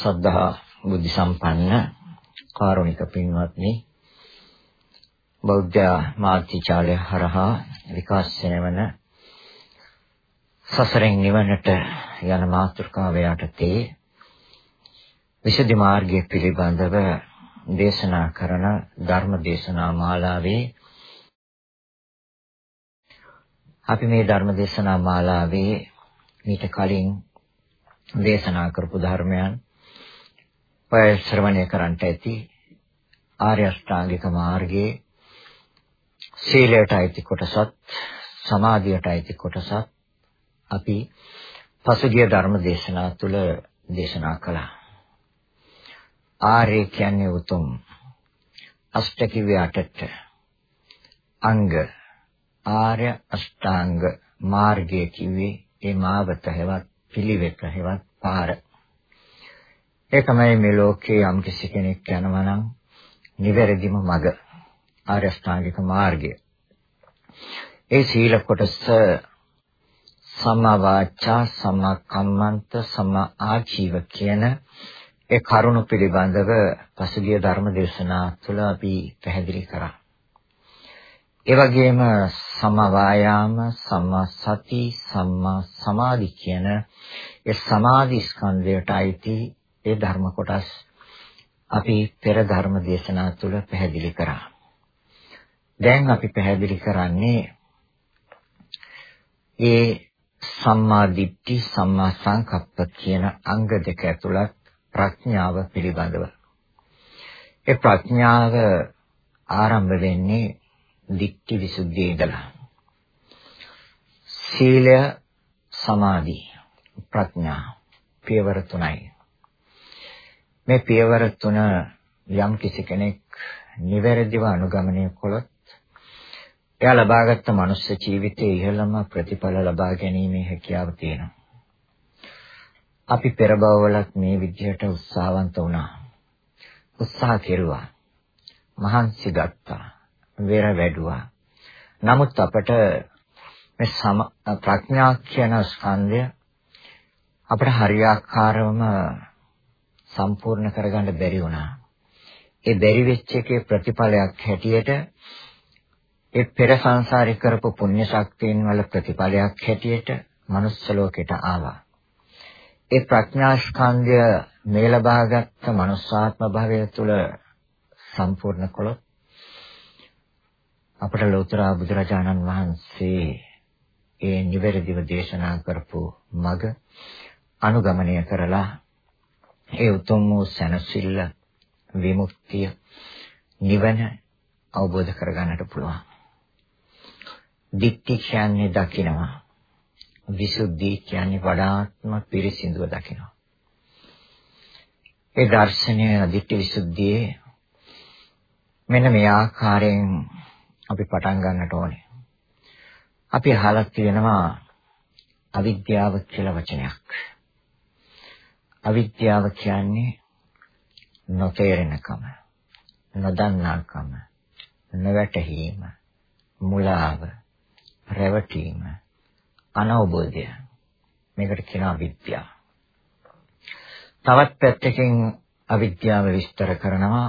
සද්ධා බුද්ධ සම්පන්න කාරුණික පින්වත්නි බෞද්ධ මාධ්‍යාලය හරහා විකාශනය වන සසරෙන් නිවනට යන මාතෘකාව යටතේ විසුද්ධි මාර්ගය පිළිබඳව දේශනා කරන ධර්ම දේශනා මාලාවේ අපි මේ ධර්ම දේශනා මාලාවේ මීට කලින් දේශනා කරපු ධර්මයන් ඔය ශ්‍රවණය කරන්නට ඇති ආර්ය අෂ්ටාංගික මාර්ගයේ සීලයට අයිති කොටසත් සමාධියට අයිති කොටසත් අපි පසුගිය ධර්ම දේශනා තුළ දේශනා කළා. ආර්ය කියන්නේ උතුම්. අෂ්ටකිව්‍ය අටට. අංග. ආර්ය අෂ්ටාංග මාර්ගය කිව්වේ ඒ මාවත හැවත් පිළිවෙත හැවත් පාර. ඒ තමයි මේ ලෝකේ යම් කිසි කෙනෙක් යනවා නම් නිවැරදිම මඟ ආර්ය අෂ්ටාංගික මාර්ගය. ඒ සීල කොටස සම්මා වාචා සම්මා කම්මන්ත සම්මා ආජීව කියන ඒ කරුණු පිළිබඳව පසුගිය ධර්ම දේශනා තුළ අපි පැහැදිලි කරා. ඒ වගේම සම්මා වායාම සම්මා සති සම්මා සමාධි කියන ඒ සමාධි ස්කන්ධයට අයිති ඒ ධර්ම කොටස් අපි පෙර ධර්ම දේශනා තුළ පැහැදිලි කරා. දැන් අපි පැහැදිලි කරන්නේ ඒ සම්මා දිට්ඨි සම්මා සංකප්ප කියන අංග දෙක ඇතුළත් ප්‍රඥාව පිළිබඳව. ඒ ප්‍රඥාව ආරම්භ වෙන්නේ දිට්ඨි විසුද්ධියේ ඉඳලා. සීලය සමාධි ප්‍රඥා පියවර තුනයි. මේ පියවර තුන යම් කිසි කෙනෙක් නිවැරදිව අනුගමනය කළොත් එයා ලබාගත් මනුෂ්‍ය ජීවිතයේ ඉහළම ප්‍රතිඵල ලබා ගැනීමේ හැකියාව තියෙනවා. අපි පෙර භවවලත් මේ විදිහට උත්සාහවන්ත වුණා. උත්සාහ කෙරුවා. මහන්සි ගත්තා. වෙර වැඩුවා. නමුත් අපට මේ ප්‍රඥා කියන ස්කන්ධය අපට හරියාකාරවම සම්පූර්ණ කරගන්න බැරි වුණා. ඒ බැරි වෙච්ච එකේ ප්‍රතිඵලයක් හැටියට ඒ පෙර සංසාරේ කරපු පුණ්‍ය ශක්තියන් වල ප්‍රතිඵලයක් හැටියට manuss ලෝකෙට ආවා. ඒ ප්‍රඥා ස්කන්ධය මේ ලබාගත් මනුස්සාත්ම භාවය තුළ සම්පූර්ණ කළොත් අපට ලෝතර බුදුරජාණන් වහන්සේ ඒ නිවැරදිව දේශනා කරපු මඟ අනුගමනය කරලා ඒ උතුම් වූ සැනසෙල්ල විමුක්තිය නිවන අවබෝධ කරගන්නට පුළුවන්. දික්ටි කියන්නේ දකිනවා. විසුද්ධි කියන්නේ වඩාත්ම පිරිසිදුව දකිනවා. ඒ දර්ශනය දික්ටි විසුද්ධියේ මෙන්න මේ ආකාරයෙන් අපි පටන් ගන්නට ඕනේ. අපි අහලා තියෙනවා අවිද්‍යාව කියලා වචනයක්. අවිද්‍යාව කියන්නේ නොතේරෙනකම, නොදන්නාකම, නොවැටහීම, මුලාව, රැවටීම, අනවබෝධය. මේකට කියනවා විද්‍යාව. තවත් පැත්තකින් අවිද්‍යාව විස්තර කරනවා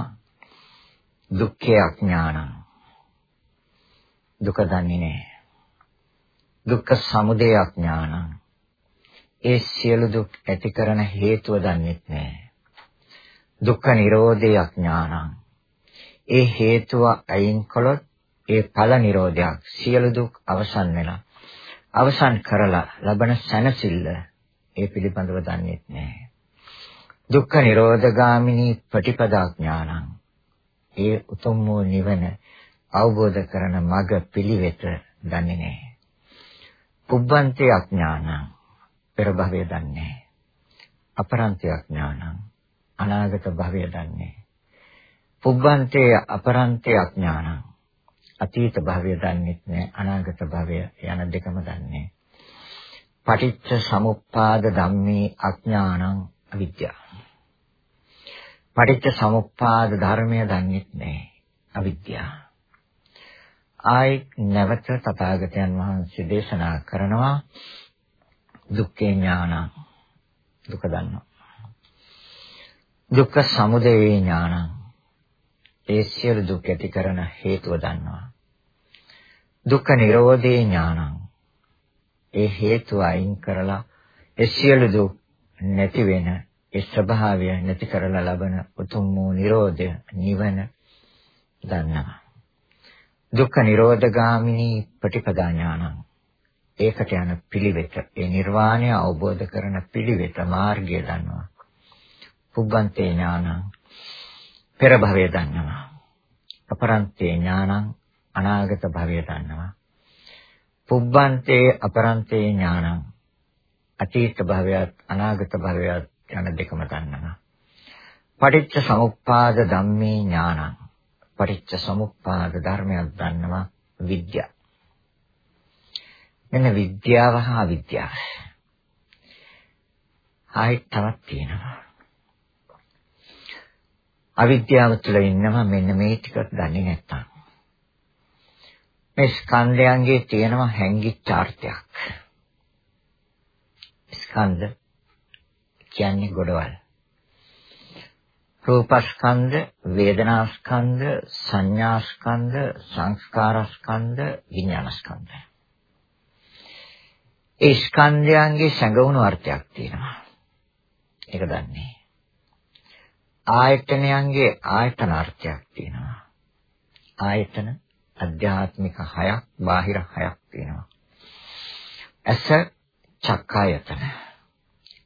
දුක්ඛේ අඥානං. දුක දන්නේ නැහැ. දුක්ඛ සමුදය අඥානං. ඒ සියලු දුක් ඇති කරන හේතුව දන්නේ නැහැ. දුක්ඛ නිරෝධය අඥානං. ඒ හේතුව අයින් කළොත් ඒ ඵල නිරෝධයක් සියලු දුක් අවසන් වෙලා අවසන් කරලා ලබන සැනසෙල්ල ඒ පිළිබඳව දන්නේ නැහැ. දුක්ඛ නිරෝධගාමිනී ප්‍රතිපදා ඥානං. ඒ උතුම් වූ නිවන අවබෝධ කරන මඟ පිළිවෙත දන්නේ නැහැ. පුබ්බන්තේ අඥානං පෙර භවය දන්නේ අපරන්තය ඥානං අනාගත භවය දන්නේ. පුබ්බන්තේ අපරන්තේ අඥානං. අතීත භවය දන්නෙත් නෑ අනාගත භවය යන දෙකම දන්නේ. පටිච්ච සමුප්පාද ධම්මේ අඥානං අවිද්‍යාව. පටිච්ච සමුප්පාද ධර්මය දන්නෙත් නෑ අවිද්‍යාව. ආයි නැවත තථාගතයන් වහන්සේ දේශනා කරනවා දුක්ඛේ ඥානං දුක දන්නවා. දුක්ඛ සමුදය ඥානං ඒ සියලු දුක් ඇති කරන හේතුව දන්නවා. දුක්ඛ නිරෝධේ ඥානං ඒ හේතුව අයින් කරලා ඒ සියලු දුක් නැති වෙන ඒ ස්වභාවය නැති කරලා ලබන උතුම් වූ නිරෝධය නිවන දන්නවා. දුක්ඛ නිරෝධගාමිනී ප්‍රතිපදා ඥානං ඒකට යන පිළිවෙත ඒ නිර්වාණය අවබෝධ කරන පිළිවෙත මාර්ගය දන්නවා. පුබ්බන්තේ ඥානං පෙර භවය දන්නවා. අපරන්තේ ඥානං අනාගත භවය දන්නවා. පුබ්බන්තේ අපරන්තේ ඥානං අතීත භවයත් අනාගත භවයත් යන දෙකම දන්නවා. පටිච්ච සමුප්පාද ධම්මේ ඥානං. පටිච්ච සමුප්පාද ධර්මයක් දන්නවා විද්‍යාව. මෙන්න විද්‍යාව හා විද්‍යාව. ආයෙත් තවත් තියෙනවා. අවිද්‍යාව තුළ ඉන්නවා මෙන්න මේ ටික දන්නේ නැත්තම්. මේ ස්කන්ධයන්ගේ තියෙනවා හැංගිච්ච අර්ථයක්. ස්කන්ධ කියන්නේ ගොඩවල්. රූපස්කන්ධ, වේදනාස්කන්ධ, සංඥාස්කන්ධ, සංස්කාරස්කන්ධ, විඥානස්කන්ධ. ඒ ස්කන්ධයන්ගේ සැඟවුණු අර්ථයක් තියෙනවා. ඒක දන්නේ. ආයතනයන්ගේ ආයතන අර්ථයක් තියෙනවා. ආයතන අධ්‍යාත්මික හයක්, බාහිර හයක් තියෙනවා. ඇස චක්කායතන.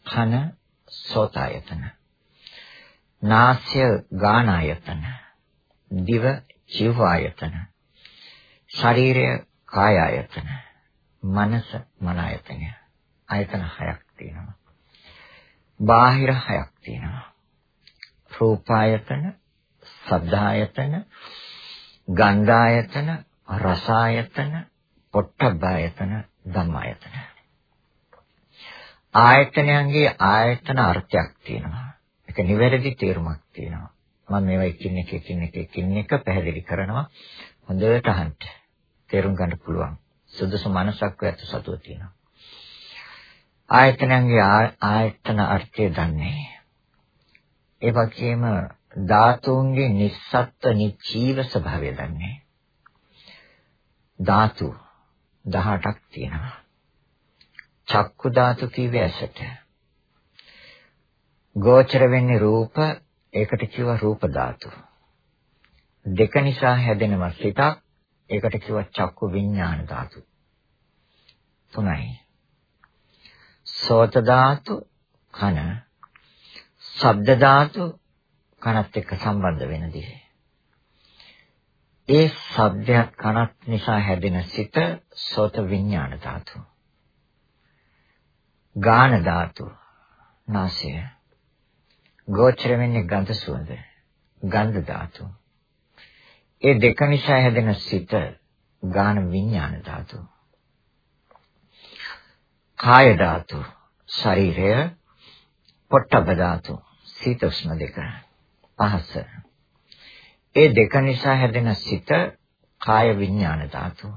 කන සෝතායතන. නාසය ගානායතන. දිව ජීවායතන. ශරීරය කායායතන. මනස මන ආයතනය. ආයතන හයක් තියෙනවා. බාහිර හයක් තියෙනවා. රූපායතන, සද්ධායතන, ගන්ධායතන, රසායතන, පොට්ටබ්බායතන, ධම්මායතන. ආයතනයන්ගේ ආයතන අර්ථයක් තියෙනවා. ඒක නිවැරදි තේරුමක් තියෙනවා. මම මේවා එකින් එක එකින් එක එකින් එක පැහැදිලි කරනවා. හොඳට අහන්න. තේරුම් ගන්න පුළුවන්. සුදුසු මනසක් ඇත්ත සතුව තියෙනවා. ආයතනයන්ගේ ආයතන අර්ථය දන්නේ. ඒ වගේම ධාතුන්ගේ නිස්සත්ත්ව නිචීව ස්වභාවය දන්නේ. ධාතු 18ක් තියෙනවා. චක්කු ධාතු කිව්වේ ඇසට. ගෝචර වෙන්නේ රූප ඒකට කියව රූප ධාතු. දෙක නිසා හැදෙනවා සිතක් ඒකට කියව චක්කු විඥාන ධාතු. තුනයි. සෝත ධාතු කන ශබ්ද ධාතු කනත් එක්ක සම්බන්ධ වෙන දේ. ඒ ශබ්දයක් කනත් නිසා හැදෙන සිත සෝත විඥාන ධාතු. ගාන ධාතු නාසය ගෝචර වෙන්නේ ගන්ධ සුවඳ ගන්ධ ධාතු ඒ දෙක නිසා හැදෙන සිත ගාන විඥාන ධාතු. කාය ධාතු ශරීරය පොට්ටබ ධාතු සීතෝෂ්ණ දෙක පහස. ඒ දෙක නිසා හැදෙන සිත කාය විඥාන ධාතු.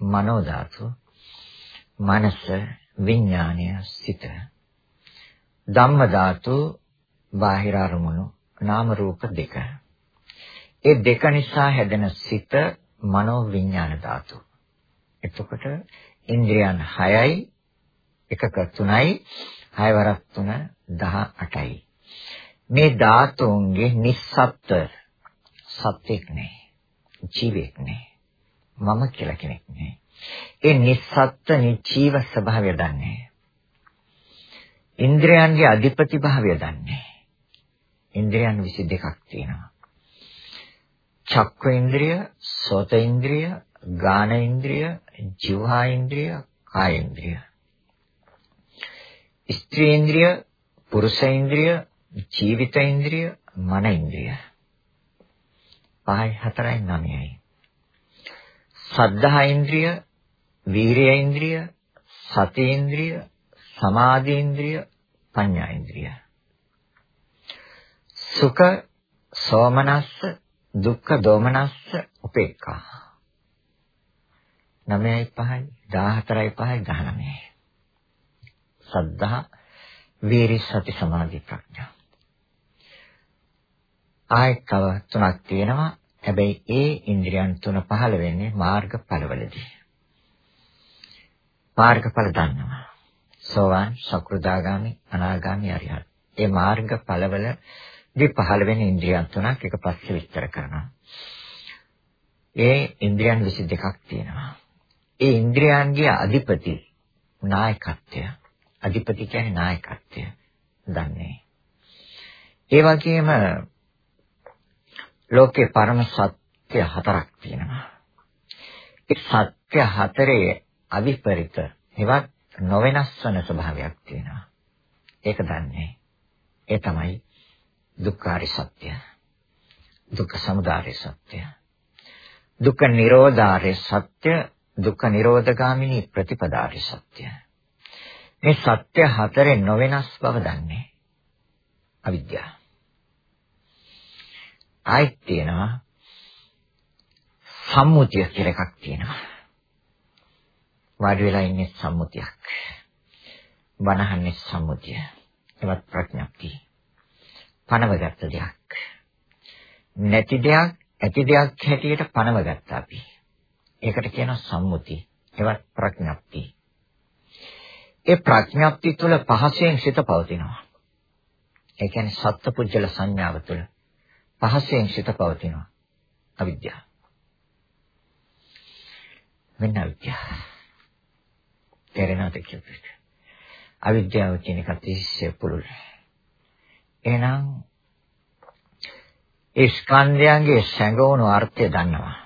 මනෝ ධාතු මනස විඥානය සිත. ධම්ම ධාතු බාහිර අරමුණු නාම රූප දෙක. ඒ දෙක නිසා හැදෙන සිත මනෝ විඥාන ධාතු. එතකොට ඉන්ද්‍රියන් 6යි එකක 3යි 6 වරක් 3 18යි. මේ ධාතුන්ගේ නිස්සත්ත්ව සත්‍යක් නෑ. ජීවෙක් නෑ. මම කියලා කෙනෙක් නෑ. ඒ නිස්සත්ත්ව නිචීව ස්වභාවය දන්නේ. ඉන්ද්‍රයන්ගේ අධිපති භාවය දන්නේ. ඉන්ද්‍රයන් 22ක් තියෙනවා. චක්ක ඉන්ද්‍රිය, සෝත ඉන්ද්‍රිය, ගාන ඉන්ද්‍රිය, જીවහා ඉන්ද්‍රිය, කාය ඉන්ද්‍රිය. ස්ත්‍රී ඉන්ද්‍රිය, පුරුෂ ඉන්ද්‍රිය, ජීවිත ඉන්ද්‍රිය, මන ඉන්ද්‍රිය. පහයි හතරයි නවයයි. සද්ධා ඉන්ද්‍රිය, වීරිය ඉන්ද්‍රිය, සති ඉන්ද්‍රිය, සමාධි ඉන්ද්‍රිය, පඤ්ඤා ඉන්ද්‍රිය. සුඛ, සෝමනස්ස, දුක්ඛ, දෝමනස්ස, උපේක්ඛා. 9යි 5යි 14යි 5යි 19යි. සද්ධා, වීරි, සති, සමාධි, ප්‍රඥා. ආයත් තව තුනක් තියෙනවා. හැබැයි ඒ ඉන්ද්‍රියන් තුන පහළ වෙන්නේ මාර්ගඵලවලදී. මාර්ගඵල දන්නවා. සෝවාන්, සකෘදාගාමි, අනාගාමි, අරිහත්. ඒ මාර්ගඵලවල දී පහළ වෙන ඉන්ද්‍රියන් තුනක් එක පස්සේ විස්තර කරනවා. ඒ ඉන්ද්‍රියන් 22ක් තියෙනවා. ඒ ඉන්ද්‍රියන්ගේ අධිපති නායකත්වය. අධිපති කියන්නේ නායකත්වය. දන්නේ. ඒ වගේම ලෝකේ පරම සත්‍ය හතරක් තියෙනවා. ඒ සත්‍ය හතරේ අවිපරිත හෙවත් නොවෙනස් වන ස්වභාවයක් තියෙනවා. ඒක දන්නේ. ඒ තමයි දුක්ඛාරි සත්‍ය. දුක්ඛ සමුදය සත්‍ය. දුක්ඛ නිරෝධාරි සත්‍ය, දුක්ඛ නිරෝධගාමිනී ප්‍රතිපදාරි සත්‍ය. මේ සත්‍ය හතරේ නොවෙනස් බව දන්නේ. අවිද්‍යාව. ආයෙත් තියෙනවා සම්මුතිය කියලා එකක් තියෙනවා. වාඩි වෙලා ඉන්නේ සම්මුතියක්. බනහන්නේ සම්මුතිය. ඒවත් ප්‍රඥප්තිය. පනවගත්ත දෙයක්. නැති දෙයක් ඇති දෙයක් හැටියට පනවගත්තා අපි. ඒකට කියනවා සම්මුති. ඒවත් ප්‍රඥප්ති. ඒ ප්‍රඥප්ති තුළ පහසෙන් සිත පවතිනවා. ඒ කියන්නේ සත්පුජ්‍යල සංඥාව තුළ පහසෙන් සිත පවතිනවා. අවිද්‍යාව. වෙන අවිද්‍යාව. තේරෙනවද කියුවේ? අවිද්‍යාව කියන එක තිස්සේ පුළුල්. එහෙනම් ඒ ස්කන්ධයන්ගේ සැඟවුණු අර්ථය දන්නවා.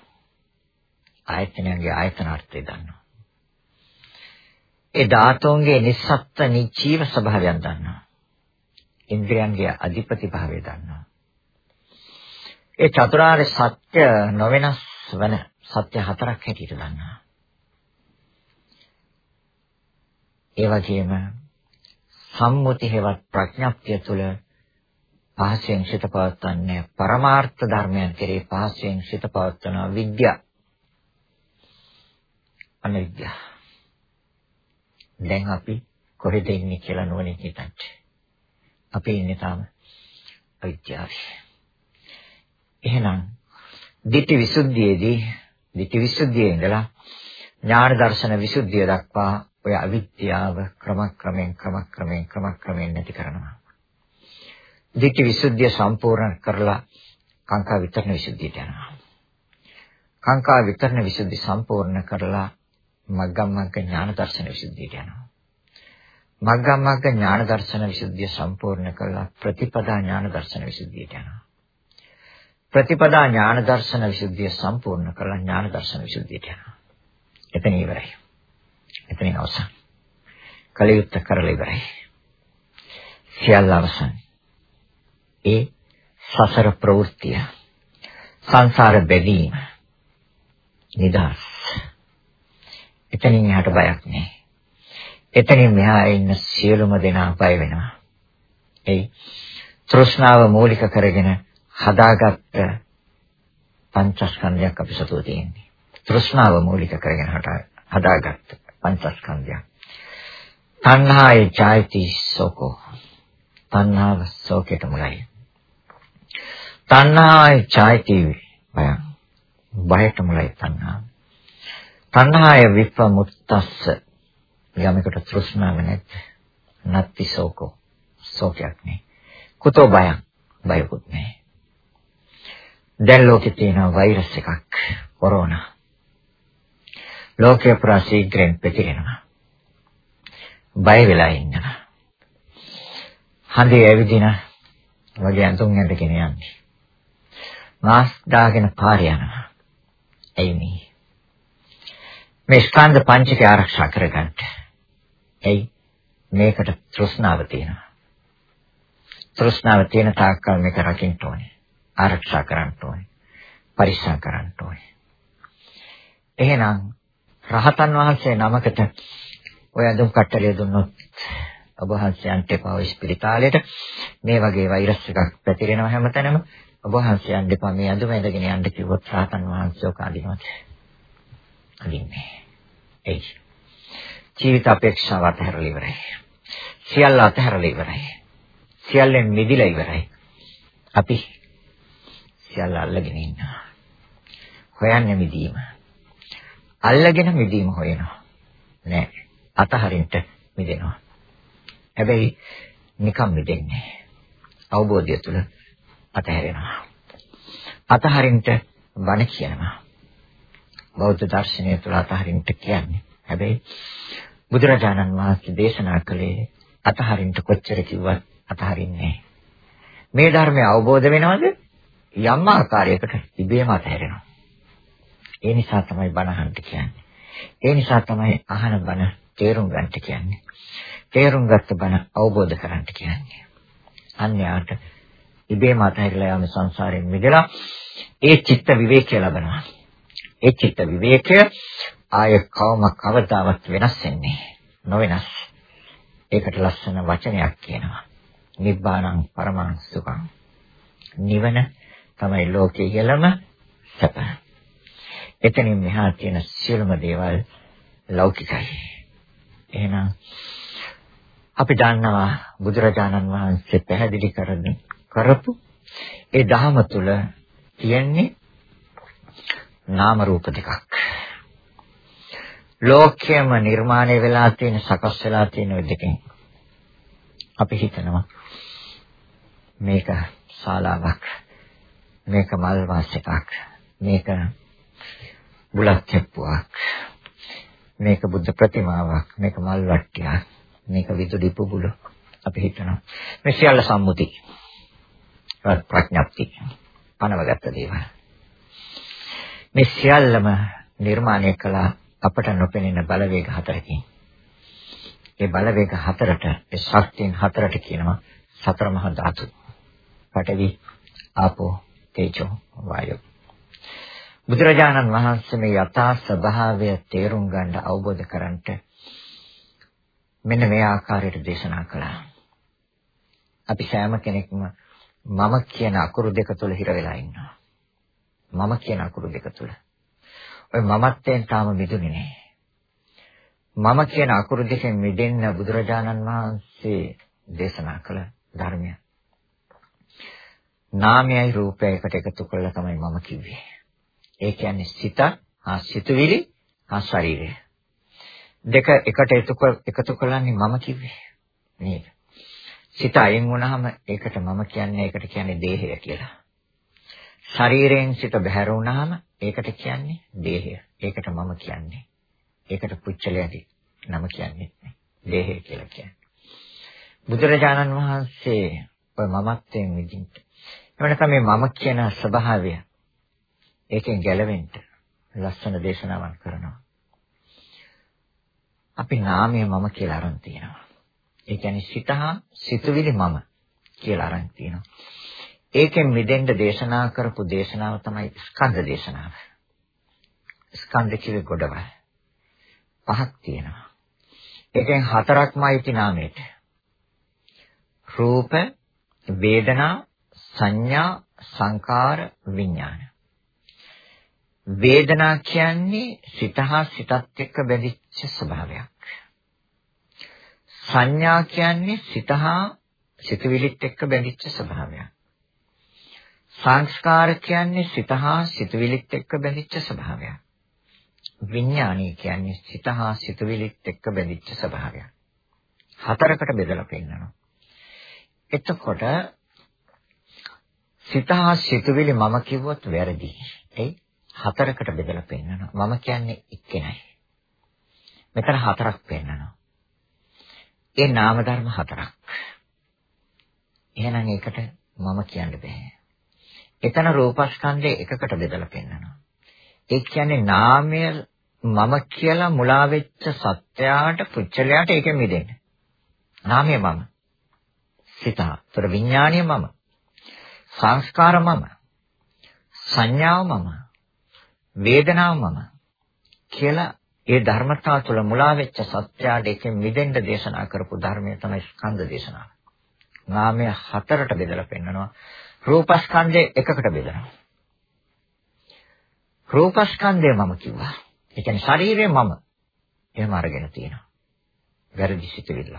ආයතනයන්ගේ ආයතන අර්ථය දන්නවා. ඒ ධාතුන්ගේ නිස්සත්ත්ව නිචීව ස්වභාවයන් දන්නවා. ඉන්ද්‍රයන්ගේ අධිපති භාවය දන්නවා. ඒ චතුරාර්ය සත්‍ය නොවෙනස් වන සත්‍ය හතරක් හැටියට දන්නවා. ඒ වගේම සම්මුති හේවත් ප්‍රඥප්තිය තුළ පහසෙන් සිත පවත්වන්නේ පරමාර්ථ ධර්මයන් කෙරේ පහසෙන් සිත පවත්වන විද්‍යා අනිවිද්‍යා දැන් අපි කොහෙද ඉන්නේ කියලා නුවණින් හිතන්න. අපි ඉන්නේ තාම අවිද්‍යාවේ. එහෙනම් ditthi visuddhiයේදී ditthi visuddhiයේ ඉඳලා ඥාන දර්ශන විසුද්ධිය දක්වා ඔය අවිද්‍යාව ක්‍රමක්‍රමයෙන් ක්‍රමක්‍රමයෙන් ක්‍රමක්‍රමයෙන් නැති කරනවා. Ditthi visuddhiය සම්පූර්ණ කරලා කාංකා විතරණ විසුද්ධියට යනවා. කාංකා විතරණ විසුද්ධි සම්පූර්ණ කරලා මග්ගමග්ග ඥාන දර්ශන විසුද්ධියට යනවා. මග්ගමග්ග ඥාන දර්ශන විසුද්ධිය සම්පූර්ණ කරලා ප්‍රතිපදා ඥාන දර්ශන විසුද්ධියට යනවා. ප්‍රතිපදා ඥාන දර්ශන විසුද්ධිය සම්පූර්ණ කරලා ඥාන දර්ශන විසුද්ධියට යනවා. එතන ඉවරයි. එතනින් අවසන්. කලියුත් කරලා ඉවරයි. සියල්ල අවසන්. ඒ සසර ප්‍රවෘත්තිය සංසාර බැඳීම නිදාස්. එතනින් එහාට බයක් නැහැ. එතනින් මෙහා ඉන්න සියලුම දෙනා බය වෙනවා. ඒ තෘෂ්ණාව මූලික කරගෙන හදාගත්ත පංචස්කන්ධයක් අපි සතුව තියෙන්නේ. තෘෂ්ණාව මූලික කරගෙන හදාගත්ත පංචස්කන්ධයක්. තණ්හාය චෛති සෝකෝ. තණ්හාව සෝකයට මුලයි. තණ්හාය චෛති බය. බයට මුලයි තණ්හාව. තණ්හාය විපමුත්තස්ස යමෙකුට තෘෂ්ණාව නැත්. නැත්ති සෝකෝ. සෝකයක් නේ. කුතෝ බයක්. බයකුත් නැහැ. දැන් ලෝකේ තියෙන වෛරස් එකක් කොරෝනා. ලෝකේ පුරා ශීඝ්‍රයෙන් පැතිරෙනවා. බය වෙලා ඉන්නවා. හඳේ ඇවිදින වගේ අඳුන් ඇඳගෙන යන්නේ. මාස් දාගෙන පාර යනවා. එයි මේ. මේ ස්කන්ධ පංචකය ආරක්ෂා කරගන්න. එයි මේකට තෘෂ්ණාව තියෙනවා. තෘෂ්ණාව තියෙන තාක්කල් මේක රකින්න ඕනේ. ආරක්ෂා කරන්න ඕනේ. පරිස්සම් කරන්න ඕනේ. එහෙනම් රහතන් වහන්සේ නමකට ඔය අඳුම් කට්ටලිය දුන්නොත් ඔබ වහන්සේන්ට එපා ඔය ස්පිරිතාලෙට මේ වගේ වෛරස් එකක් පැතිරෙනවා හැමතැනම ඔබ වහන්සේන්ට එපා මේ අඳුම ඇඳගෙන යන්න කිව්වොත් රහතන් වහන්සේ ඔක අදිනවද? අදින්නේ. එයි. ජීවිත අපේක්ෂාව අතහැරලා ඉවරයි. සියල්ල අතහැරලා ඉවරයි. සියල්ලෙන් මිදිලා ඉවරයි. අපි සියල්ල අල්ලගෙන ඉන්නවා. හොයන්නේ මිදීම. අල්ලගෙන මිදීම හොයනවා. නෑ. අතහරින්න මිදෙනවා. හැබැයි නිකම් මිදෙන්නේ අවබෝධය තුළ අතහැරෙනවා. අතහරින්න බණ කියනවා. බෞද්ධ දර්ශනය තුළ අතහරින්න කියන්නේ. හැබැයි බුදුරජාණන් වහන්සේ දේශනා කළේ අතහරින්න කොච්චර කිව්වත් අතහරින්නේ මේ ධර්මය අවබෝධ වෙනවද යම් ආකාරයකට ඉබේම අතහැරෙනවා. ඒ නිසා තමයි බණ අහන්න කියන්නේ. ඒ නිසා තමයි අහන බණ තේරුම් ගන්නට කියන්නේ. තේරුම් ගත්ත බණ අවබෝධ කරගන්න කියන්නේ. අන්‍යයට ඉබේම අතහැරලා යාම සංසාරයෙන් මිදලා ඒ චිත්ත විවේකය ලබනවා. ඒ චිත්ත විවේකය ආය කවම කවදාවත් වෙනස් වෙන්නේ නොවෙනස්. ඒකට ලස්සන වචනයක් කියනවා. නිබ්බාණං පරමං සුඛං. නිවන තමයි ලෝකයේ ඉහළම සැප. එතනින් මෙහා තියෙන සියලුම දේවල් ලෞකිකයි. එහෙනම් අපි දන්නවා බුදුරජාණන් වහන්සේ පැහැදිලි කරන කරපු ඒ ධහම තුල තියෙන්නේ නාම රූප දෙකක්. ලෝකයේම නිර්මාණය වෙලා තියෙන සකස් වෙලා තියෙන දෙකෙන් අපි හිතනවා මේක ශාලාවක් මේක මල් වාසයක් මේක බුලත් කැප්පුවක් මේක බුද්ධ ප්‍රතිමාවක් මේක මල් වට්ටියක් මේක විදුලි පුබුල අපි හිතනවා මේ සියල්ල සම්මුති ප්‍රඥප්ති. පනවගත්ත දේවල්. මේ සියල්ලම නිර්මාණය කළ අපට නොපෙනෙන බලවේග හතරකින්. ඒ බලවේග හතරට ඒ ශක්තියන් හතරට කියනවා සතර මහා ධාතු. පඨවි ආපෝ තේජෝ වායෝ. බුදුරජාණන් වහන්සේ මේ යථා ස්වභාවය තේරුම් ගන්න අවබෝධ කරන්ට මෙන්න මේ ආකාරයට දේශනා කළා. අපි සෑම කෙනෙක්ම මම කියන අකුරු දෙක තුල හිර වෙලා ඉන්නවා. මම කියන අකුරු දෙක තුල. ඔය මමත්වයෙන් තාම මිදුනේ නෑ. මම කියන අකුරු දෙකෙන් මිදෙන්න බුදුරජාණන් වහන්සේ දේශනා කළ ධර්මය. නාමයයි රූපයයි එකට එකතු කරලා තමයි මම කිව්වේ. ඒ කියන්නේ සිත, හා සිතුවිලි, හා ශරීරය. දෙක එකට එකතු කරන්නේ මම කිව්වේ. නේද? සිත අයින් වුණාම ඒකට මම කියන්නේ ඒකට කියන්නේ දේහය කියලා. ශරීරයෙන් සිත බැහැර වුණාම ඒකට කියන්නේ දේහය. ඒකට මම කියන්නේ. ඒකට පුච්චලයදී නම කියන්නේ දේහය කියලා කියන්නේ. බුදුරජාණන් වහන්සේ ඔය මමත්වයෙන් විදිහට. එවනකම මේ මම කියන ස්වභාවය ඒකෙන් ගැලවෙන්න ලස්සන දේශනාවක් කරනවා. අපි නාමය මම කියලා අරන් තියෙනවා. ඒ කියන්නේ සිතහා සිතුවිලි මම කියලා අරන් තියෙනවා. ඒකෙන් මිදෙන්න දේශනා කරපු දේශනාව තමයි ස්කන්ධ දේශනාව. ස්කන්ධ කිව්වේ ගොඩවල්. පහක් තියෙනවා. ඒකෙන් හතරක්මයි ති නාමයට. රූප, වේදනා, සංඥා, සංකාර, විඥාන. වේදනා කියන්නේ සිත හා සිතත් එක්ක බැඳිච්ච ස්වභාවයක්. සංඥා කියන්නේ සිත හා සිතුවිලිත් එක්ක බැඳිච්ච ස්වභාවයක්. සංස්කාර කියන්නේ සිත හා සිතුවිලිත් එක්ක බැඳිච්ච ස්වභාවයක්. විඥානීය කියන්නේ සිත හා සිතුවිලිත් එක්ක බැඳිච්ච ස්වභාවයක්. හතරකට බෙදලා පෙන්නනවා. එතකොට සිත හා සිතුවිලි මම කිව්වොත් වැරදි. එයි හතරකට බෙදලා පෙන්නනවා. මම කියන්නේ එක්කෙනයි. මෙතන හතරක් පෙන්නනවා. ඒ නාම ධර්ම හතරක්. එහෙනම් ඒකට මම කියන්න බෑ. එතන රූපස්කන්ධය එකකට බෙදලා පෙන්නනවා. ඒ කියන්නේ නාමය මම කියලා මුලා වෙච්ච සත්‍යයට පුච්චලයට ඒකෙ මිදෙන්න. නාමය මම. සිත. ඒතර විඥානීය මම. සංස්කාර මම. සංඥාව මම. වේදනාව මම. කියලා ඒ ධර්මතාව තුළ මුලා වෙච්ච සත්‍යයට එකෙන් මිදෙන්න දේශනා කරපු ධර්මය තමයි ස්කන්ධ දේශනාව. නාමය හතරට බෙදලා පෙන්නනවා. රූපස්කන්ධය එකකට බෙදනවා. රූපස්කන්ධය මම කිව්වා. ඒ කියන්නේ ශරීරය මම. එහෙම අරගෙන තියෙනවා. වැරදි සිතුවිල්ල.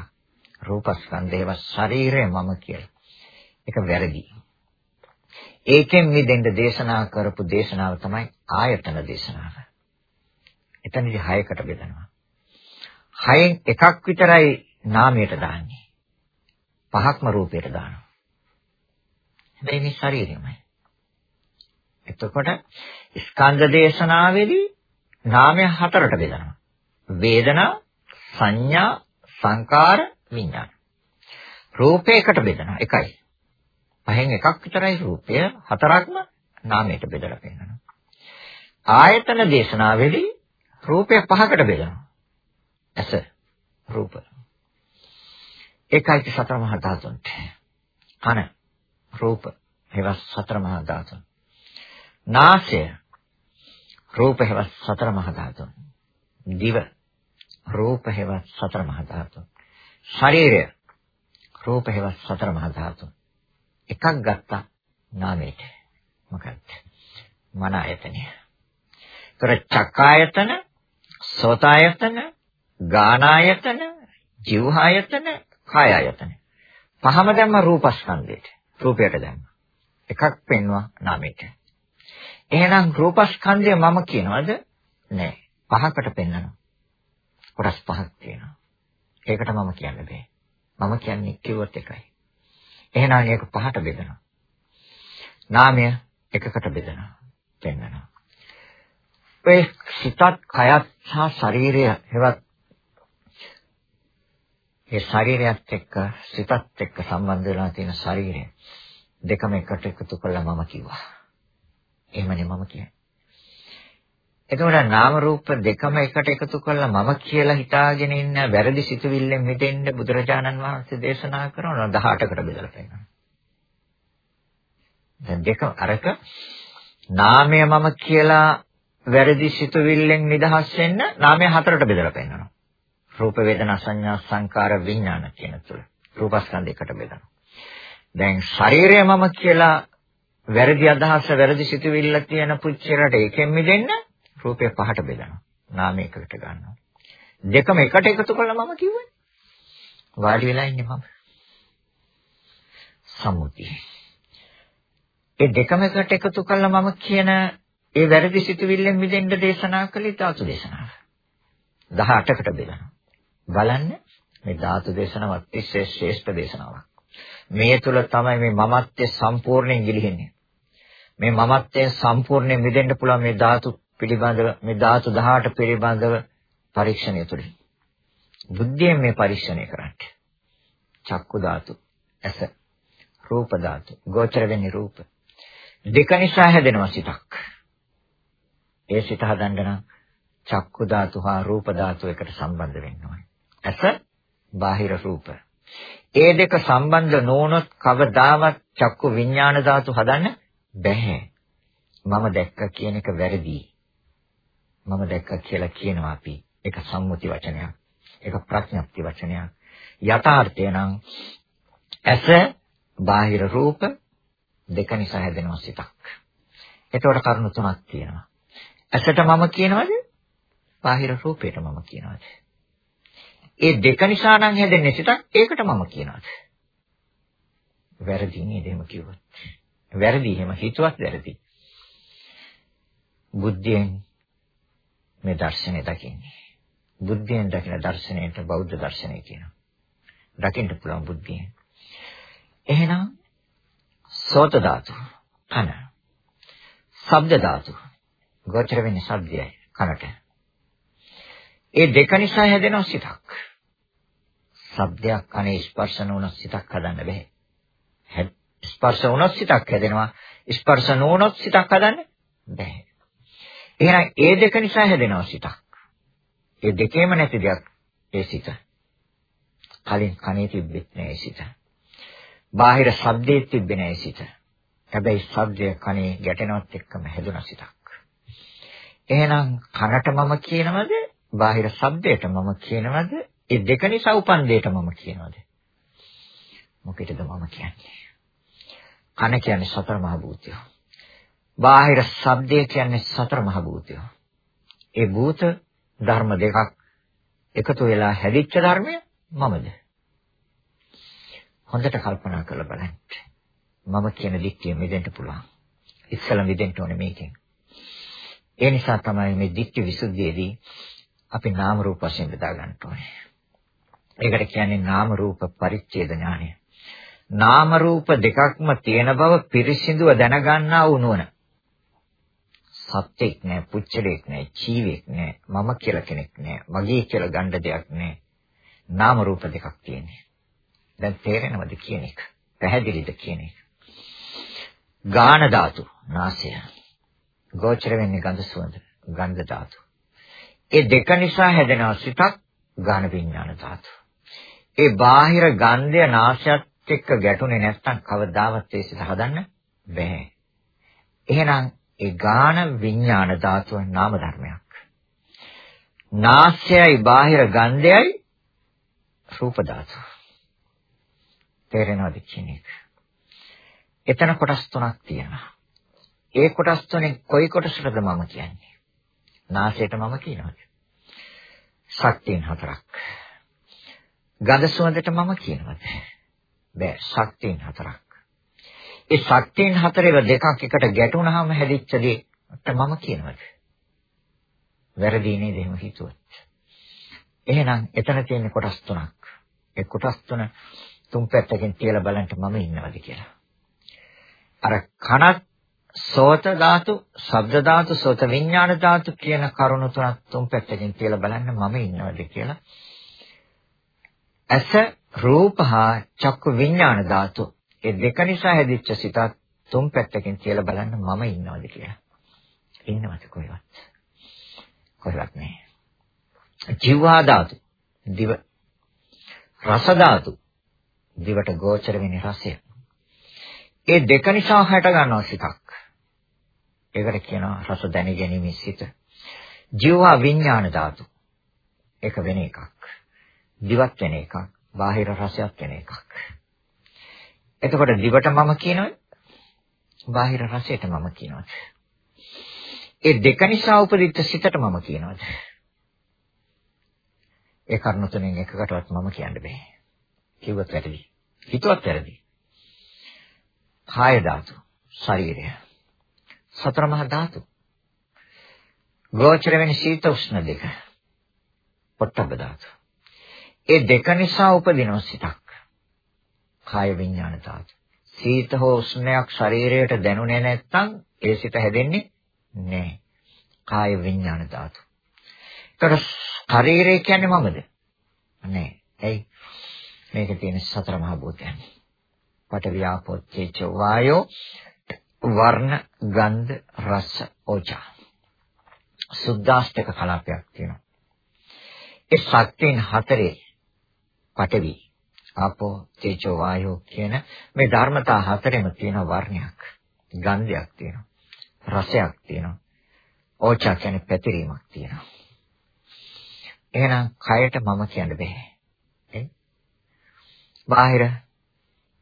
රූපස්කන්ධයව ශරීරය මම කියලා. ඒක වැරදි. ඒකෙන් මිදෙන්න දේශනා කරපු දේශනාව තමයි ආයතන දේශනාව. එතනදි හයකට බෙදනවා. හයෙන් එකක් විතරයි නාමයට දාන්නේ. පහක්ම රූපයට දානවා. හැබැයි මේ ශරීරයමයි. එතකොට ස්කන්ධ දේශනාවේදී නාමය හතරට බෙදනවා. වේදනා, සංඥා, සංකාර, විඥාන. රූපයකට බෙදනවා. එකයි. පහෙන් එකක් විතරයි රූපය, හතරක්ම නාමයට බෙදලා පෙන්නනවා. ආයතන දේශනාවේදී රූපය පහකට බෙදනවා. ඇස, රූප. එකයි සතර මහා ධාතුන්ට. කන, රූප, හේවස් සතර මහා ධාතුන්. නාසය රූප හේවත් සතර මහා ධාතුන්. දිව රූප හේවත් සතර මහා ධාතුන්. ශරීරය රූප හේවත් සතර මහා ධාතුන්. එකක් ගත්තා නාමයට. මොකක්ද? මන ආයතනය. ඒතර චක්කායතන, සෝතායතන, ගානායතන, જીවහායතන, කායායතන. පහම දැම්ම රූපස්කන්ධයට. රූපයට දැම්ම. එකක් පෙන්වුවා නාමයට. එහෙනම් රූපස්කන්ධය මම කියනවද? නෑ. පහකට පෙන්වනවා. කොටස් පහක් තියෙනවා. ඒකට මම කියන්න බෑ. මම කියන්නේ කිව්වොත් එකයි. එහෙනම් ඒක පහට බෙදනවා. නාමය එකකට බෙදනවා. පෙන්වනවා. ඒ සිතත් කයත් සහ ශරීරය හෙවත් ඒ ශරීරයත් එක්ක සිතත් එක්ක සම්බන්ධ වෙලා තියෙන ශරීරය දෙකම එකට එකතු කළා මම කිව්වා. එහෙමනේ මම කියන්නේ. එතකොට නාම රූප දෙකම එකට එකතු කරලා මම කියලා හිතාගෙන ඉන්න වැරදි සිතුවිල්ලෙන් මිදෙන්න බුදුරජාණන් වහන්සේ දේශනා කරනවා 18කට බෙදලා පෙන්නනවා. දැන් දෙක අරක නාමය මම කියලා වැරදි සිතුවිල්ලෙන් නිදහස් වෙන්න නාමය හතරට බෙදලා පෙන්නනවා. රූප වේදනා සංඥා සංකාර විඥාන කියන තුල රූපස්කන්ධයකට බෙදනවා. දැන් ශරීරය මම කියලා වැරදි අදහස වැරදි සිතුවිල්ල තියෙන පුච්චරට ඒකෙන් මිදෙන්න රූපය පහට බෙදනවා. නාමයකට ගන්නවා. දෙකම එකට එකතු කළා මම කිව්වේ. වාඩි වෙලා ඉන්නේ මම. සම්මුතිය. ඒ දෙකම එකට එකතු කළා මම කියන ඒ වැරදි සිතුවිල්ලෙන් මිදෙන්න දේශනා කළේ ධාතු දේශනාව. 18කට බෙදනවා. බලන්න මේ ධාතු දේශනාව අතිශය ශ්‍රේෂ්ඨ දේශනාවක්. මේ තුල තමයි මේ මමත්වයේ සම්පූර්ණයෙන් ගිලිහෙන්නේ. මේ මමත්වයෙන් සම්පූර්ණයෙන් මිදෙන්න පුළුවන් මේ ධාතු පිළිබඳව මේ ධාතු 18 පිළිබඳව පරීක්ෂණය තුළින්. බුද්ධියෙන් මේ පරීක්ෂණය කරන්නේ. චක්කු ධාතු, ඇස, රූප ධාතු, ගෝචර වෙන්නේ රූප. දෙක නිසා හැදෙනවා සිතක්. ඒ සිත හදන්න නම් චක්කු ධාතු හා රූප ධාතු එකට සම්බන්ධ වෙන්න ඕනේ. ඇස, බාහිර රූප. ඒ දෙක සම්බන්ධ නොවුනොත් කවදාවත් චක්කු විඥාන ධාතු හදන්න බැහැ. මම දැක්ක කියන එක වැරදි. මම දැක්ක කියලා කියනවා අපි. ඒක සම්මුති වචනයක්. ඒක ප්‍රඥප්ති වචනයක්. යථාර්ථය නම් ඇස බාහිර රූප දෙක නිසා හැදෙනවා සිතක්. එතකොට කරුණු තුනක් තියෙනවා. ඇසට මම කියනවද? බාහිර රූපයට මම කියනවද? ඒ දෙක නිසා නම් හැදෙන්නේ සිතක් ඒකට මම කියනවා. වැරදි නේද එහෙම කිව්වොත්. වැරදි එහෙම හිතුවත් වැරදි. බුද්ධියෙන් මේ දර්ශනය දකින්නේ. බුද්ධියෙන් දකින දර්ශනයට බෞද්ධ දර්ශනය කියනවා. දකින්න පුළුවන් බුද්ධියෙන්. එහෙනම් සෝත ධාතු කන. ශබ්ද ධාතු ගෝචර වෙන්නේ ශබ්දයයි කනට. ඒ දෙක නිසා හැදෙන සිතක්. ශබ්දයක් අනේ ස්පර්ශ නොවුනොත් සිතක් හදන්න බෑ. ස්පර්ශ වුණොත් සිතක් හැදෙනවා. ස්පර්ශ නොවුනොත් සිතක් හදන්න බෑ. එහෙනම් ඒ දෙක නිසා හැදෙනවා සිතක්. ඒ දෙකේම නැති දෙයක් ඒ සිත. කලින් කනේ තිබෙත් නෑ සිත. බාහිර ශබ්දයේ තිබෙන්නේ සිත. හැබැයි ශබ්දය කනේ ගැටෙනවත් එක්කම හැදුන සිතක්. එහෙනම් කනට මම කියනවද? බාහිර ශබ්දයට මම කියනවද? ඒ දෙක නිසා උපන් දෙයට මම කියනවද? මොකේද මම කියන්නේ? කන කියන්නේ සතර මහ භූතය. බාහිර ශබ්දය කියන්නේ සතර මහ භූතය. ඒ භූත ධර්ම දෙකක් එකතු වෙලා හැදිච්ච ධර්මය මමද? හොඳට කල්පනා කරලා බලන්න. මම කියන දික්තිය මෙදෙන්න පුළුවන්. ඉස්සලා මෙදෙන්න ඕනේ මේකෙන්. ඒ නිසා තමයි මේ දික්ති විසුද්ධියේදී අපි නාම රූප වශයෙන් බෙදා ගන්න ඕනේ. ඒකට කියන්නේ නාම රූප පරිච්ඡේද ඥානය. නාම රූප දෙකක්ම තියෙන බව පිරිසිදුව දැනගන්නා වූ නුවණ. සත්‍යෙක් නෑ, පුච්චලෙක් නෑ, ජීවෙක් නෑ, මම කියලා කෙනෙක් නෑ, මගේ කියලා ගන්න දෙයක් නෑ. නාම රූප දෙකක් තියෙන්නේ. දැන් තේරෙනවද කියන එක? පැහැදිලිද කියන එක? ගාන ධාතු, නාසය. ගෝචර වෙන්නේ ගඳ සුවඳ, ගන්ධ ධාතු. ඒ දෙක නිසා හැදෙන සිතක් ගාන විඥාන ධාතු. ඒ බාහිර ගන්ධය නාසයත් එක්ක ගැටුනේ නැත්නම් කවදාවත් ඒ සිත හදන්න බෑ. එහෙනම් ඒ ගාන විඥාන ධාතුව නාම ධර්මයක්. නාසයයි බාහිර ගන්ධයයි රූප ධාතුව. තේරෙනවද කියන්නේ? එතන කොටස් තුනක් තියෙනවා. ඒ කොටස් තුනෙන් කොයි කොටසටද මම කියන්නේ? නාසයට මම කියනවාද? ශක්තියන් හතරක්. ගඳ සුවඳට මම කියනවාද? බෑ ශක්තියන් හතරක්. ඒ ශක්තියන් හතරේ දෙකක් එකට ගැටුණාම හැදිච්ච දෙයට මම කියනවාද? වැරදි නේද එහෙම හිතුවත්. එහෙනම් එතන තියෙන කොටස් තුනක්. ඒ කොටස් තුන තුන් පැත්තකින් තියලා බලන්න මම ඉන්නවද කියලා. අර කනත් සෝත ධාතු, ශබ්ද ධාතු, සෝත විඥාන ධාතු කියන කරුණු තුනක් තුන් පැත්තකින් තියලා බලන්න මම ඉන්නවද කියලා. ඇස, රූප හා චක්කු විඥාන ධාතු. ඒ දෙක නිසා හැදිච්ච සිතත් තුන් පැත්තකින් තියලා බලන්න මම ඉන්නවද කියලා. ඉන්නවද කොහෙවත්? කොහෙවත් නෑ. ජීවා ධාතු, දිව. රස ධාතු, දිවට ගෝචර වෙන රසය. ඒ දෙක නිසා හට ගන්නවා සිතක්. ඒකට කියනවා රස දැන ගැනීම සිත. ජීවා විඥාන ධාතු. ඒක වෙන එකක්. දිවත් වෙන එකක්. බාහිර රසයක් වෙන එකක්. එතකොට දිවට මම කියනවද? බාහිර රසයට මම කියනවද? ඒ දෙක නිසා උපදිච්ච සිතට මම කියනවද? ඒ කරුණු තුනෙන් එකකටවත් මම කියන්න බෑ. කිව්වත් වැරදි. හිතුවත් වැරදි. කාය ධාතු, ශරීරය. සතර මහා ධාතු. ගෝචර වෙන සීත උෂ්ණ දෙක. පොට්ටබ්බ ධාතු. ඒ දෙක නිසා උපදින සිතක්. කාය විඥාන ධාතු. සීත හෝ උෂ්ණයක් ශරීරයට දැනුනේ නැත්නම් ඒ සිත හැදෙන්නේ නැහැ. කාය විඥාන ධාතු. ඒතර ශරීරය කියන්නේ මමද? නැහැ. ඇයි? මේකේ තියෙන සතර මහා භූතයන්. පඨවි ආපෝ තේජෝ වායෝ වර්ණ, ගන්ධ, රස, ඕජා. සුද්දාෂ්ටක කලාපයක් තියෙනවා. ඒ ශක්තියන් හතරේ පඨවි, ආපෝ, තේජෝ, වායෝ කියන මේ ධර්මතා හතරෙම තියෙන වර්ණයක්, ගන්ධයක් තියෙනවා. රසයක් තියෙනවා. ඕචා කියන්නේ පැතිරීමක් තියෙනවා. එහෙනම් කයට මම කියන්න බෑ. ඒ බාහිර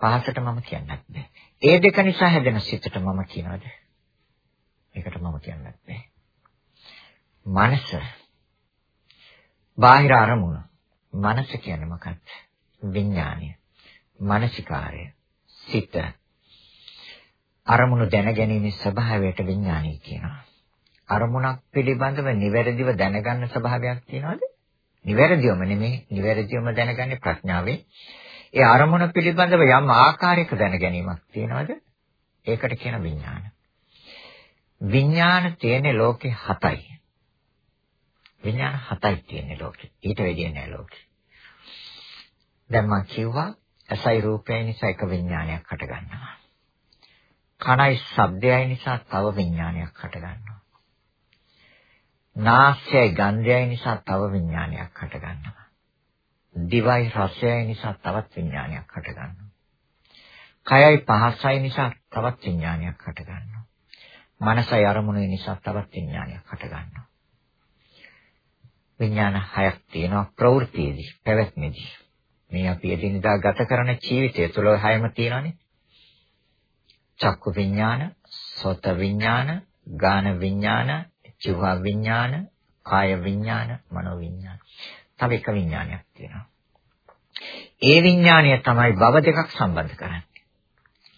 පහසට මම කියන්නත් බෑ. ඒ දෙක නිසා හැදෙන සිතට මම කියනවාද? ඒකට මම කියන්නත් බෑ. මනස බාහිර අරමුණ මනස කියන්නේ මොකක්ද? විඥානය. මානසිකාරය. සිත. අරමුණු දැනගැනීමේ ස්වභාවයට විඥානය කියනවා. අරමුණක් පිළිබඳව නිවැරදිව දැනගන්න ස්වභාවයක් තියනවාද? නිවැරදිවම නෙමෙයි, නිවැරදිවම දැනගන්නේ ප්‍රඥාවෙන්. ඒ අරමුණ පිළිබඳව යම් ආකාරයක දැන ගැනීමක් තියෙනවද? ඒකට කියන විඥාන. විඥාන තියෙන ලෝකේ හතයි. විඥාන හතයි තියෙන ලෝකේ. ඊට වැඩිය නෑ ලෝකේ. දැන් මම කිව්වා ඇසයි රූපයයි නිසා එක විඥානයක් හට ගන්නවා. කනයි ශබ්දයයි නිසා තව විඥානයක් හට ගන්නවා. නාසයයි ගන්ධයයි නිසා තව විඥානයක් හට ගන්නවා. දිවයි රසයයි නිසා තවත් විඥානයක් හට ගන්නවා. කයයි පහසයි නිසා තවත් විඥානයක් හට ගන්නවා. මනසයි අරමුණේ නිසා තවත් විඥානයක් හට ගන්නවා. විඥාන හයක් තියෙනවා ප්‍රවෘත්තියේදී, පැවැත්මේදී. මේ අපි එදිනදා ගත කරන ජීවිතය තුළ හයම තියෙනවානේ. චක්කු විඥාන, සෝත විඥාන, ගාන විඥාන, චුහ විඥාන, කාය විඥාන, මනෝ විඥාන. තව එක විඥානයක් තියෙනවා. ඒ විඥානය තමයි භව දෙකක් සම්බන්ධ කරන්නේ.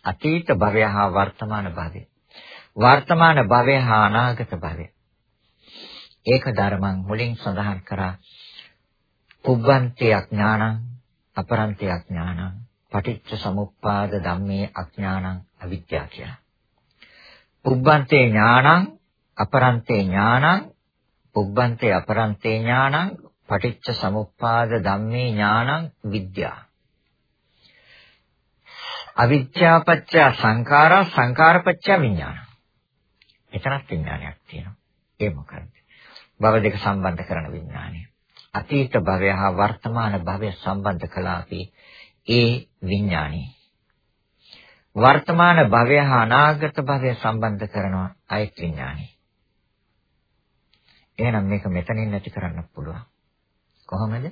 අතීත භවය හා වර්තමාන භවය. වර්තමාන භවය හා අනාගත භවය. ඒක ධර්මං මුලින් සඳහන් කරා පුබ්බන්තේ අඥානං අපරන්තේ අඥානං පටිච්ච සමුප්පාද ධම්මේ අඥානං අවිද්‍යාව කියලා. පුබ්බන්තේ ඥානං අපරන්තේ ඥානං පුබ්බන්තේ අපරන්තේ ඥානං පටිච්ච සමුප්පාද ධම්මේ ඥානං විද්‍යා. අවිද්‍යාපච්ච සංඛාරා සංඛාරපච්ච විඥාන. එතනත් විඥානයක් තියෙනවා. ඒ මොකද්ද? භව දෙක සම්බන්ධ කරන විඥානය. අතීත භවය හා වර්තමාන භවය සම්බන්ධ කළා අපි ඒ විඥානය. වර්තමාන භවය හා අනාගත භවය සම්බන්ධ කරනවා අයත් විඥානය. එහෙනම් මේක මෙතනින් නැති කරන්න පුළුවන්. කොහොමද?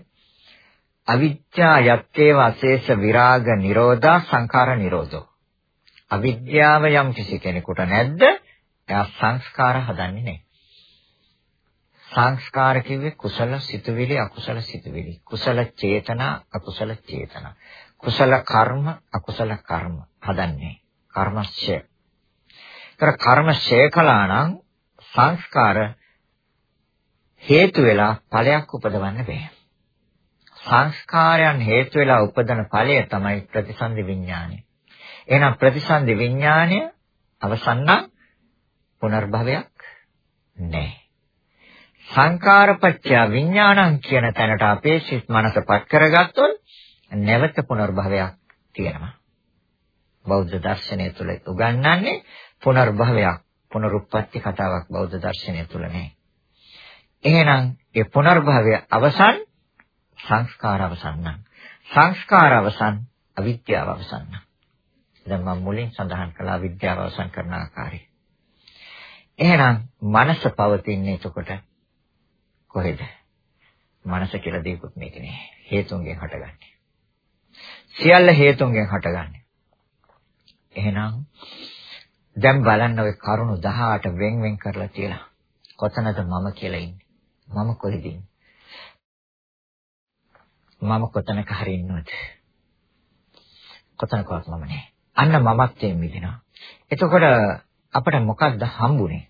අවිද්‍යා යත්තේව අශේෂ විරාග නිරෝධා සංඛාර නිරෝධෝ. අවිද්‍යාව යම් කිසි කෙනෙකුට නැද්ද? එයා සංස්කාර හදන්නේ නැහැ. සංස්කාර කිව්වේ කුසල සිතුවිලි අකුසල සිතුවිලි. කුසල චේතනා අකුසල චේතනා. කුසල කර්ම අකුසල කර්ම හදන්නේ. කර්මශය. ඒතර කර්මශය කළා නම් සංස්කාර හේතු වෙලා ඵලයක් උපදවන්න බෑ. සංස්කාරයන් හේතු වෙලා උපදන ඵලය තමයි ප්‍රතිසන්දි විඥානය. එහෙනම් ප්‍රතිසන්දි විඥානය අවසන් නම් පුනර්භවයක් නැහැ. සංකාරපච්චය විඥානං කියන තැනට අපේ සිත් මනසපත් කරගත්තොත් නැවත පුනර්භවයක් තියෙනවා. බෞද්ධ දර්ශනය තුළ උගන්වන්නේ පුනර්භවයක් පුනරුත්පත්ති කතාවක් බෞද්ධ දර්ශනය තුළ නැහැ. එහෙනම් ඒ පුනර්භවය අවසන් සංස්කාර අවසන් නම් සංස්කාර අවසන් අවිද්‍යාව අවසන් නම් දැන් මම මුලින් සඳහන් කළා විද්‍යාව අවසන් කරන ආකාරය. එහෙනම් මනස පවතින්නේ එතකොට කොහෙද? මනස කියලා දෙයක්වත් මේක නෑ. හේතුන්ගෙන් හටගන්නේ. සියල්ල හේතුන්ගෙන් හටගන්නේ. එහෙනම් දැන් බලන්න ওই කරුණු 18 වෙන් වෙන් කරලා තියලා කොතනද මම කියලා ඉන්නේ? මම කොහෙද මම කොතනක හරි ඉන්නවද? කොතනකවත් මම නෑ. අන්න මමත්වයෙන් මිදෙනවා. එතකොට අපිට මොකක්ද හම්බුනේ?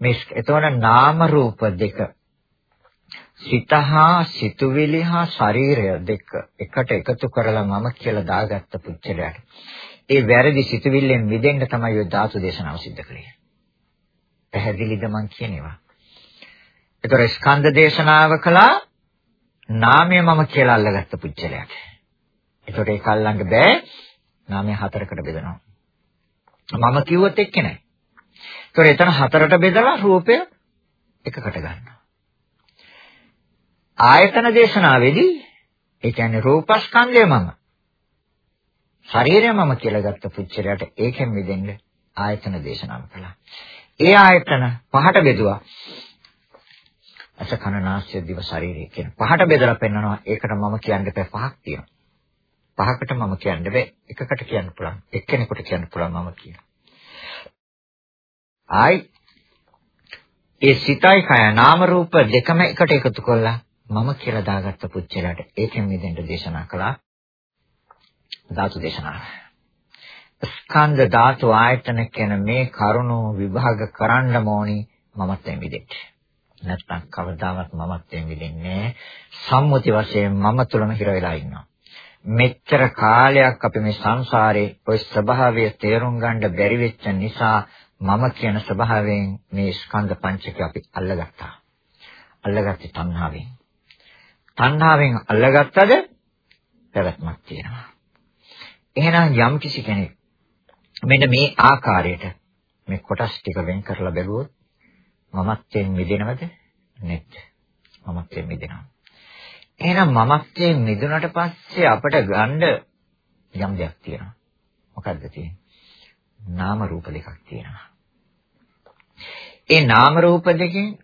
මේ එතකොට නාම රූප දෙක සිතහා සිතුවිලි හා ශරීරය දෙක එකට එකතු කරලා මම කියලා දාගත්ත පුච්චලයට ඒ වැරදි සිතුවිල්ලෙන් මිදෙන්න තමයි ඔය ධාතු දේශනාව සිද්ධ කළේ. පැහැදිලිද මං කියනවා? ඒතර ස්කන්ධ දේශනාව කළා නාමය මම කියලා අල්ලගත්ත පුච්චලයට. ඒතකොට ඒක අල්ලන්න බෑ. නාමය හතරකට බෙදනවා. මම කිව්වොත් එක්ක නෑ. ඒතකොට එතන හතරට බෙදලා රූපය එකකට ගන්නවා. ආයතන දේශනාවේදී ඒ කියන්නේ රූපස්කන්ධය මම ශරීරය මම කියලා ගත්ත පුච්චරයට ඒකෙන් මිදෙන්න ආයතන දේශනාව කළා. ඒ ආයතන පහට බෙදුවා. අස කන නාසය දිව ශරීරය කියන පහට බෙදලා පෙන්නනවා. ඒකට මම කියන්න බෑ පහක් තියෙනවා. පහකට මම කියන්න බෑ එකකට කියන්න පුළුවන්. එක්කෙනෙකුට කියන්න පුළුවන් මම කියන. ආයි ඒ සිතයි කය නාම රූප දෙකම එකට එකතු කරලා මම කියලා දාගත්ත පුච්චලට ඒකෙන් මිදෙන්න දේශනා කළා ධාතු දේශනාව. ස්කන්ධ ධාතු ආයතන කියන මේ කරුණු විභාග කරන්න ඕනි මමත්වෙන් මිදෙන්න. නැත්නම් කවදාවත් මමත්වෙන් මිදෙන්නේ සම්මුති වශයෙන් මම තුලම හිර වෙලා ඉන්නවා. මෙච්චර කාලයක් අපි මේ සංසාරේ ওই ස්වභාවය තේරුම් ගන්න බැරි වෙච්ච නිසා මම කියන ස්වභාවයෙන් මේ ස්කන්ධ පංචකය අපි අල්ලගත්තා. අල්ලගත්තේ තණ්හාවෙන්. තණ්හාවෙන් අල්ලගත්තද පැවැත්මක් තියෙනවා. එහෙනම් යම් කිසි කෙනෙක් මෙන්න මේ ආකාරයට මේ කොටස් ටික වෙන් කරලා බැලුවොත් මමත්වයෙන් මිදෙනවද නැද්ද? මමත්වයෙන් මිදෙනවා. එහෙනම් මමත්වයෙන් මිදුණට පස්සේ අපට ගන්න යම් දෙයක් තියෙනවා. මොකද්ද තියෙන්නේ? නාම රූප දෙකක් තියෙනවා. ඒ නාම රූප දෙකෙන්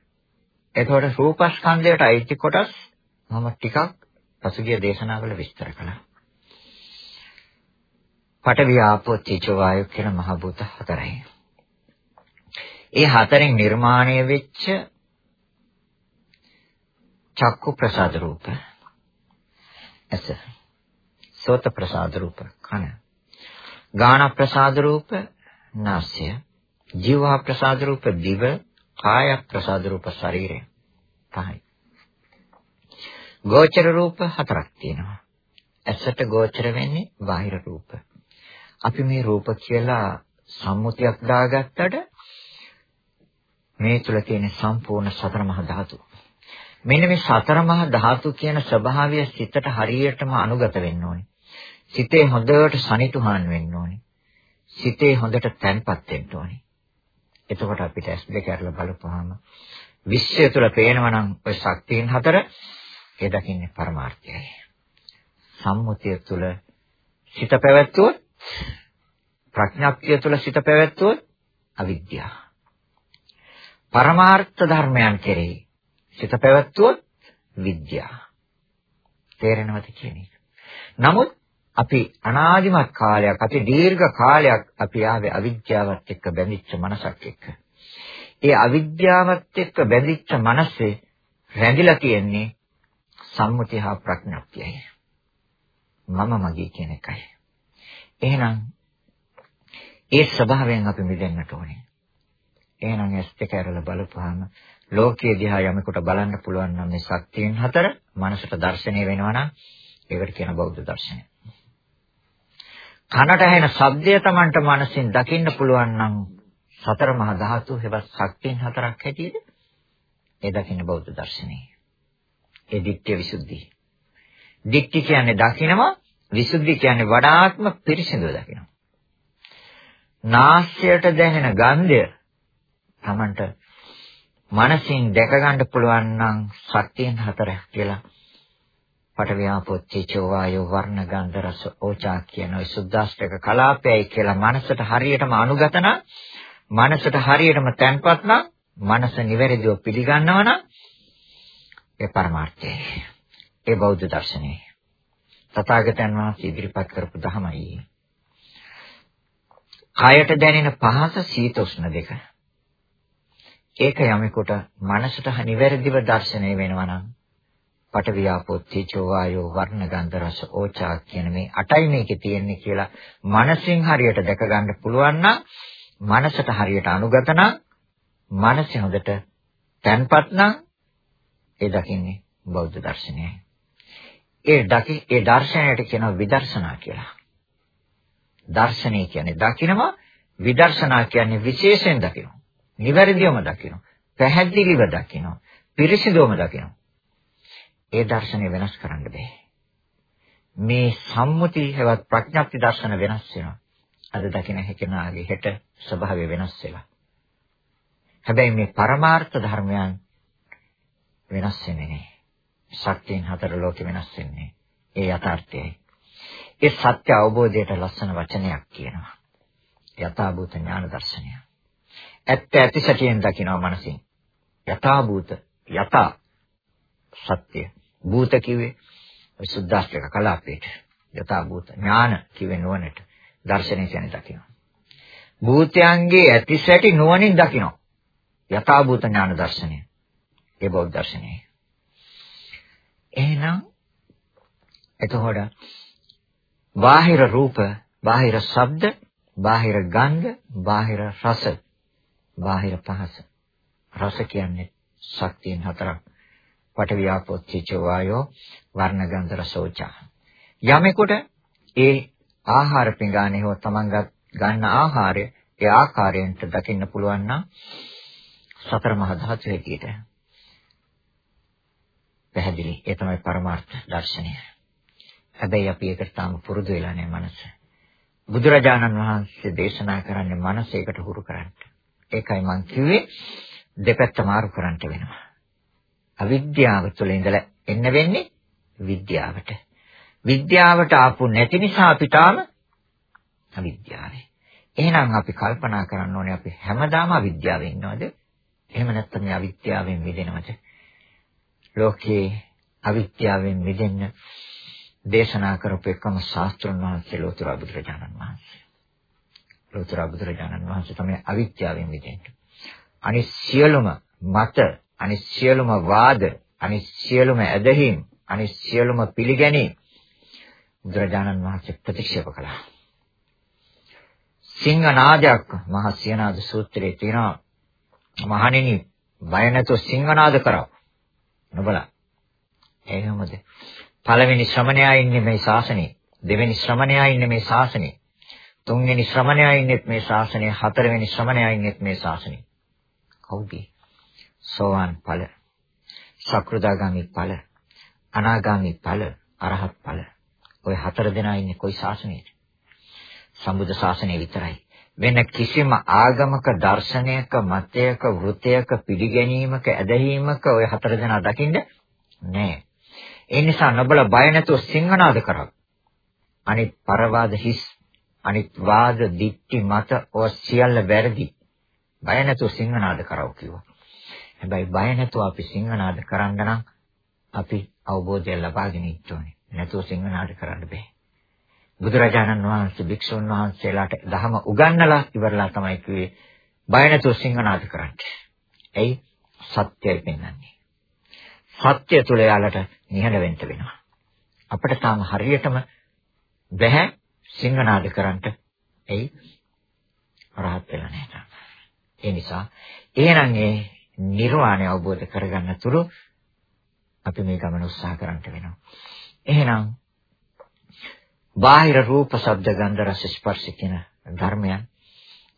එතකොට රූපස්කන්ධයට අයිති කොටස් මම ටිකක් පසුගිය දේශනාවල විස්තර කළා. පඨවි ආපෝ තේජෝ වායු කියන මහ භූත හතරයි. ඒ හතරෙන් නිර්මාණය වෙච්ච චක්කු ප්‍රසාද රූප ඇස සෝත ප්‍රසාද රූප කන ගාන ප්‍රසාද රූප නාසය ජීවා ප්‍රසාද රූප දිව කාය ප්‍රසාද රූප ශරීරය පහයි. ගෝචර රූප හතරක් තියෙනවා. ඇසට ගෝචර වෙන්නේ බාහිර රූප. අපි මේ රූප කියලා සම්මුතියක් දාගත්තට මේ තුල තියෙන සම්පූර්ණ සතර මහා ධාතු. මෙන්න මේ සතර මහා ධාතු කියන ස්වභාවය සිතට හරියටම අනුගත වෙන්න ඕනේ. සිතේ හොඳට සනිටුහන් වෙන්න ඕනේ. සිතේ හොඳට තැන්පත් වෙන්න ඕනේ. එතකොට අපිට ඇස් දෙක අරලා බලපුවාම විශ්වය තුල පේනවා නම් ඔය ශක්තියන් හතර ඒ දකින්නේ පරමාර්ථයයි. සම්මුතිය තුල සිත පැවැත්වුවොත් ප්‍රඥාක්තිය තුළ සිත පැවැත්වුවොත් අවිද්‍යාව. පරමාර්ථ ධර්මයන් කෙරෙහි සිත පැවැත්වුවොත් විද්‍යාව. තේරෙනවද කියන එක. නමුත් අපි අනාදිමත් කාලයක් අපි දීර්ඝ කාලයක් අපි ආවේ අවිද්‍යාවත් එක්ක බැඳිච්ච මනසක් එක්ක. ඒ අවිද්‍යාවත් එක්ක බැඳිච්ච මනසේ රැඳිලා තියෙන්නේ සම්මුතිය හා ප්‍රඥාප්තියයි. මම මගේ කියන එකයි. එහෙනම් ඒ ස්වභාවයෙන් අපි මිදෙන්නට ඕනේ. එහෙනම් ඇස් දෙක අරලා බලපුවාම ලෝකයේ දිහා යමෙකුට බලන්න පුළුවන් නම් මේ ශක්තියන් හතර මනසට දැర్శණය වෙනවා නම් ඒකට කියන බෞද්ධ දර්ශනය. කනට ඇහෙන ශබ්දය Tamanට මනසින් දකින්න පුළුවන් නම් සතර මහා ධාතු හෙවත් ශක්තියන් හතරක් හැටියට ඒ දකින්න බෞද්ධ දර්ශනය. ඒ දිට්ඨිය විසුද්ධි. දිට්ඨි කියන්නේ දකිනවා විසුද්ධි කියන්නේ වඩාත්ම පිරිසිදුව දකිනවා. නාස්‍යයට දැනෙන ගන්ධය Tamanට මනසින් දැක ගන්න පුළුවන් නම් සත්‍යයන් හතරක් කියලා පටවියාපොච්චේ චෝවායෝ වර්ණ ගන්ධ රස ඕචා කියන ওই සුද්දාෂ්ටක කලාපයයි කියලා මනසට හරියටම අනුගත නම් මනසට හරියටම තැන්පත් නම් මනස නිවැරදිව පිළිගන්නවා නම් ඒ පරමාර්ථයයි ඒ බෞද්ධ දර්ශනයයි තථාගතයන් වහන්සේ ඉදිරිපත් කරපු ධමයි. කයට දැනෙන පහස සීතෝෂ්ණ දෙක. ඒක යමෙකුට මනසට නිවැරදිව දැర్శණය වෙනවා නම් පටවියාපෝ තීචෝ වායෝ වර්ණ ගන්ධ රස ඕචා කියන මේ අටයි මේකේ තියෙන්නේ කියලා මනසින් හරියට දැක ගන්න පුළුවන් නම් මනසට හරියට අනුගත නම් මනස හොඳට තැන්පත් නම් ඒ දකින්නේ බෞද්ධ දර්ශනයයි. ඒ දකි ඒ දර්ශනයට කියනවා විදර්ශනා කියලා. දර්ශනය කියන්නේ දකිනවා විදර්ශනා කියන්නේ විශේෂයෙන් දකිනවා. නිවැරදිවම දකිනවා. පැහැදිලිව දකිනවා. පිරිසිදුවම දකිනවා. ඒ දර්ශනය වෙනස් කරන්න බෑ. මේ සම්මුති හැවත් ප්‍රඥප්ති දර්ශන වෙනස් වෙනවා. අද දකින හැකෙනාගේ හෙට ස්වභාවය වෙනස් වෙලා. හැබැයි මේ පරමාර්ථ ධර්මයන් වෙනස් වෙන්නේ නැහැ. ශක්තියන් හතර ලෝකෙ වෙනස් වෙන්නේ. ඒ යථාර්ථයයි. ඒ සත්‍ය අවබෝධයට ලස්සන වචනයක් කියනවා. යථාභූත ඥාන දර්ශනය. ඇත්ත ඇති සැටියෙන් දකිනවා මනසින්. යථාභූත යථා සත්‍ය. භූත කිව්වේ සුද්දාස්ත්‍රක කලාපේට. යථාභූත ඥාන කිව්වේ නුවණට. දර්ශනය කියන්නේ දකිනවා. භූතයන්ගේ ඇති සැටි නුවණින් දකිනවා. යථාභූත ඥාන දර්ශනය. ඒ බෞද්ධ දර්ශනයයි. එහෙනම් එතකොට බාහිර රූප, බාහිර ශබ්ද, බාහිර ගන්ධ, බාහිර රස, බාහිර පහස. රස කියන්නේ ශක්තියන් හතරක්. පඨවි ආපෝ තේජෝ වායෝ වර්ණ ගන්ධ රසෝචා. යමෙකුට ඒ ආහාර පිඟානේ හෝ තමන් ගන්න ආහාරය ඒ ආකාරයෙන් දකින්න පුළුවන් නම් සතර මහා ධාතු හැටියට පැහැදිලි. ඒ තමයි පරමාර්ථ දර්ශනය. හැබැයි අපි ඒකට තාම පුරුදු වෙලා නැහැ මනස. බුදුරජාණන් වහන්සේ දේශනා කරන්නේ මනස ඒකට හුරු කරන්න. ඒකයි මම කිව්වේ දෙපැත්ත මාරු කරන්න වෙනවා. අවිද්‍යාව තුළ ඉඳලා එන්න වෙන්නේ විද්‍යාවට. විද්‍යාවට ආපු නැති නිසා අපි තාම අවිද්‍යාවයි. එහෙනම් අපි කල්පනා කරන්න ඕනේ අපි හැමදාම අවිද්‍යාවෙන් ඉන්නවද? එහෙම නැත්නම් මේ අවිද්‍යාවෙන් මිදෙනවද? ලෝකේ අවිද්‍යාවෙන් මිදෙන්න දේශනා කරපු එකම ශාස්ත්‍රඥ වහන්සේ ලෝතර බුදුරජාණන් වහන්සේ. ලෝතර බුදුරජාණන් වහන්සේ තමයි අවිද්‍යාවෙන් මිදෙන්නේ. අනිත් සියලුම මත, අනිත් සියලුම වාද, අනිත් සියලුම ඇදහිම්, අනිත් සියලුම පිළිගැනීම් බුදුරජාණන් වහන්සේ ප්‍රතික්ෂේප කළා. සිංහනාදයක් මහා සියනාද සූත්‍රයේ තියෙනවා. මහණෙනි බය නැතුව සිංහනාද කරව. නොබලා. එහෙමද? පළවෙනි ශ්‍රමණයා ඉන්නේ මේ ශාසනයේ. දෙවෙනි ශ්‍රමණයා ඉන්නේ මේ ශාසනයේ. තුන්වෙනි ශ්‍රමණයා ඉන්නේ මේ ශාසනයේ. හතරවෙනි ශ්‍රමණයා ඉන්නේ මේ ශාසනයේ. කවුද? සෝවාන් ඵල. සක්‍රුදාගාමි ඵල. අනාගාමි ඵල. අරහත් ඵල. ওই හතර දෙනා ඉන්නේ කොයි ශාසනයේද? සම්බුද්ධ ශාසනය විතරයි. වෙන කිසිම ආගමක දර්ශනයක මතයක වෘතයක පිළිගැනීමක ඇදහිීමක ওই හතර දෙනා දකින්න නෑ. ඒ නිසා නොබල බය නැතුව සිංහනාද කරා. අනිත් පරවාද හිස් අනිත් වාද දික්ටි මත ඔය සියල්ල වැරදි. බය නැතුව සිංහනාද කරව කිව්වා. හැබැයි බය නැතුව අපි සිංහනාද කරන්න නම් අපි අවබෝධය ලබාගෙන ඉන්න ඕනේ. නැතුව සිංහනාද කරන්න බෑ. බුදුරජාණන් වහන්සේ භික්ෂුන් වහන්සේලාට ධහම උගන්වලා ඉවරලා තමයි කිව්වේ බය නැතුව සිංහනාද කරන්න. එයි සත්‍යය පෙන්වන්නේ. සත්‍ය තුල යාලට නිහඬ වෙන්න වෙනවා. අපිට තාම හරියටම බැහැ සිංහනාද කරන්න. එයි රහත් වෙලා නැහැ. ඒ නිසා එහෙනම් ඒ නිර්වාණය අවබෝධ කරගන්න තුරු අපි මේ ගමන උත්සාහ කරන්න වෙනවා. එහෙනම් බාහිර රූප, ශබ්ද, ගන්ධ, රස, ස්පර්ශ කියන ධර්මයන්